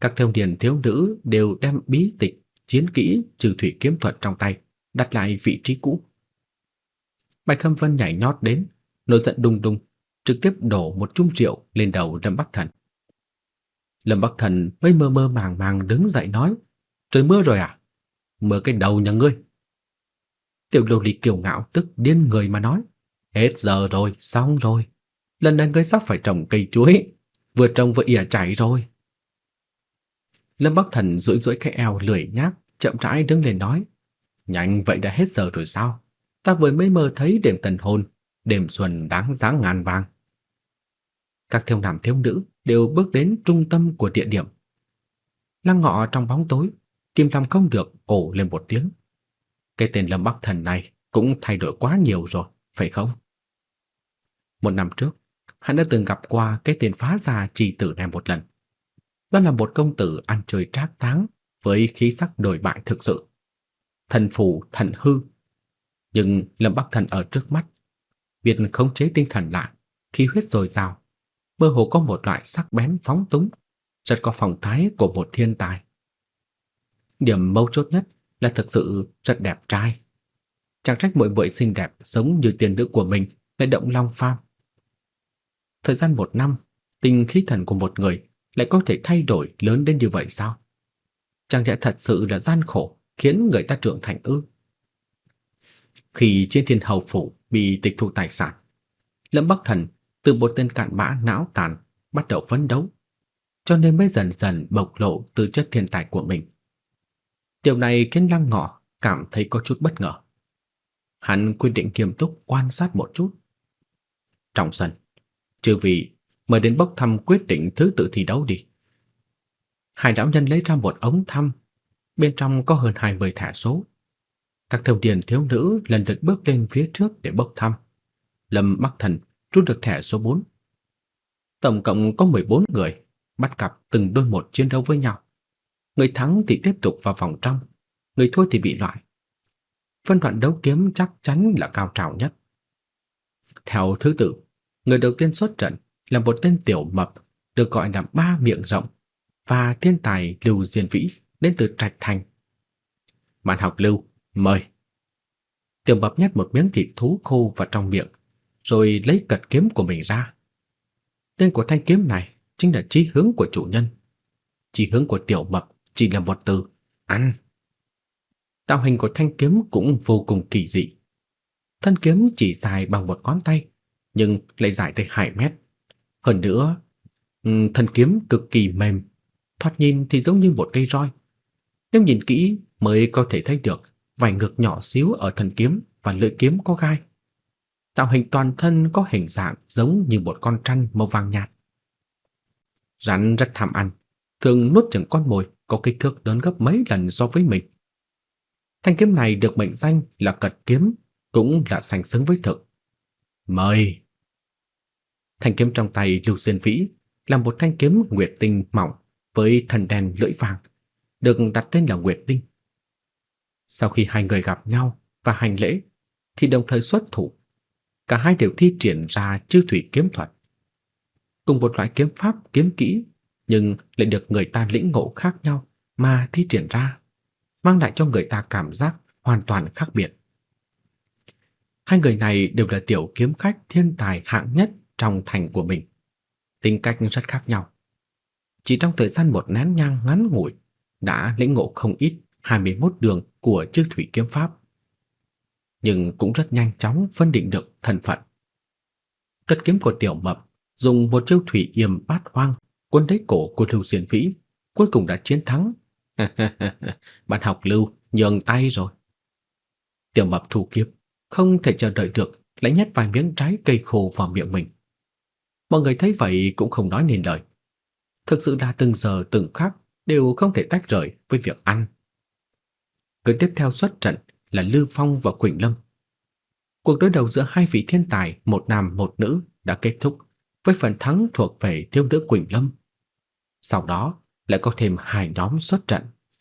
S2: Các thiếu niên thiếu nữ đều đem bí tịch, chiến kỹ, trừ thủy kiếm thuật trong tay, đặt lại vị trí cũ. Bạch Khâm Vân nhảy nhót đến, nổi giận đùng đùng, trực tiếp đổ một chung rượu lên đầu Lâm Bắc Thần. Lâm Bắc Thần mới mơ mơ màng màng đứng dậy nói, trời mưa rồi à? Mở cái đầu nhà ngươi. Tiểu lô ly kiều ngạo tức điên người mà nói, hết giờ rồi, xong rồi. Lần này ngươi sắp phải trồng cây chuối, vừa trồng vừa ỉa chảy rồi. Lâm Bắc Thần rũi rũi cái eo lười nhác, chậm rãi đứng lên nói, nhanh vậy đã hết giờ rồi sao? Ta vừa mới mơ thấy đêm tần hôn, đêm xuân đáng giá ngàn vàng. Các thiếu nam thiếu nữ đều bước đến trung tâm của địa điểm. Lăng ngọ trong bóng tối, Kim Tam không được ổ lên một tiếng. Cái tên Lâm Bắc Thần này cũng thay đổi quá nhiều rồi, phải không? Một năm trước, hắn đã từng gặp qua cái tên phá gia trì tử này một lần. Đó là một công tử ăn chơi trác táng với khí sắc đổi bại thực sự. Thần phù, thần hư. Nhưng Lâm Bắc Thần ở trước mắt, biết khống chế tinh thần lại, khí huyết dồi dào, mơ hồ có một loại sắc bén phóng túng, rất có phong thái của một thiên tài. Điểm mấu chốt nhất là thực sự rất đẹp trai. Chẳng trách mỗi muội xinh đẹp giống như tiền nữ của mình lại động lòng phàm. Thời gian một năm, tình khí thần của một người lại có thể thay đổi lớn đến như vậy sao? Chẳng lẽ thật sự là gian khổ khiến người ta trưởng thành ư? Khi trên thiên hầu phủ bị tịch thu tài sản, Lâm Bắc Thần từ một tên cạn bã não tàn bắt đầu phấn đấu, cho nên mới dần dần bộc lộ tư chất thiên tài của mình. Điều này khiến Lăng Ngọ cảm thấy có chút bất ngờ. Hắn quyết định nghiêm túc quan sát một chút. Trong sân, chư vị mời đến bốc thăm quyết định thứ tự thi đấu đi. Hai lão nhân lấy ra một ống thăm, bên trong có hơn 20 thẻ số. Các thiếu điền thiếu nữ lần lượt bước lên phía trước để bốc thăm. Lâm Bắc Thần rút được thẻ số 4. Tổng cộng có 14 người, bắt cặp từng đôi một chiến đấu với nhau. Người thắng thì tiếp tục vào vòng trong, người thua thì bị loại. Phân đoạn đấu kiếm chắc chắn là cao trào nhất. Theo thứ tự, người đầu tiên xuất trận là một tên tiểu mập được gọi là ba miệng rộng và thiên tài Lưu Diên Vĩ đến từ Trạch Thành. Bạn học Lưu, mời. Tiểu mập nhét một miếng thịt thú khô vào trong miệng, rồi lấy cật kiếm của mình ra. Tên của thanh kiếm này chính là chí hướng của chủ nhân. Chí hướng của tiểu mập chỉ là một từ, ăn. Tạo hình của thanh kiếm cũng vô cùng kỳ dị. Thân kiếm chỉ dài bằng một ngón tay, nhưng lại dài tới 2 mét. Hơn nữa, thân kiếm cực kỳ mềm, thoạt nhìn thì giống như một cây roi. Nếu nhìn kỹ mới có thể thấy được vài ngược nhỏ xíu ở thân kiếm và lưỡi kiếm có gai. Tạo hình toàn thân có hình dạng giống như một con trăn màu vàng nhạt. Rắn rất tham ăn, thường nuốt chửng con mồi có kích thước lớn gấp mấy lần so với mình. Thanh kiếm này được mệnh danh là cật kiếm, cũng là sánh xứng với thực. Mời! Thanh kiếm trong tay Lưu Diên Vĩ là một thanh kiếm nguyệt tinh mỏng với thần đèn lưỡi vàng, được đặt tên là Nguyệt Tinh. Sau khi hai người gặp nhau và hành lễ, thì đồng thời xuất thủ. Cả hai đều thi triển ra chư thủy kiếm thuật. Cùng một loại kiếm pháp kiếm kỹ, nhưng lại được người ta lĩnh ngộ khác nhau mà thi triển ra, mang lại cho người ta cảm giác hoàn toàn khác biệt. Hai người này đều là tiểu kiếm khách thiên tài hạng nhất trong thành của mình. Tính cách rất khác nhau. Chỉ trong thời gian một nén nhang ngắn ngủi đã lĩnh ngộ không ít 21 đường của chư thủy kiếm pháp. Nhưng cũng rất nhanh chóng phân định được thân phận. Cất kiếm của tiểu mập dùng một chiêu thủy yểm bát hoang quân lấy cổ của Lưu Diên Vĩ, cuối cùng đã chiến thắng. Bạn học Lưu nhường tay rồi. Tiểu mập thu kiếp, không thể chờ đợi được, lại nhét vài miếng trái cây khô vào miệng mình. Mọi người thấy vậy cũng không nói nên lời. Thực sự là từng giờ từng khắc đều không thể tách rời với việc ăn. Người tiếp theo xuất trận là Lư Phong và Quỳnh Lâm. Cuộc đối đầu giữa hai vị thiên tài, một nam một nữ đã kết thúc với phần thắng thuộc về thiếu nữ Quỳnh Lâm. Sau đó lại có thêm hai nhóm xuất trận.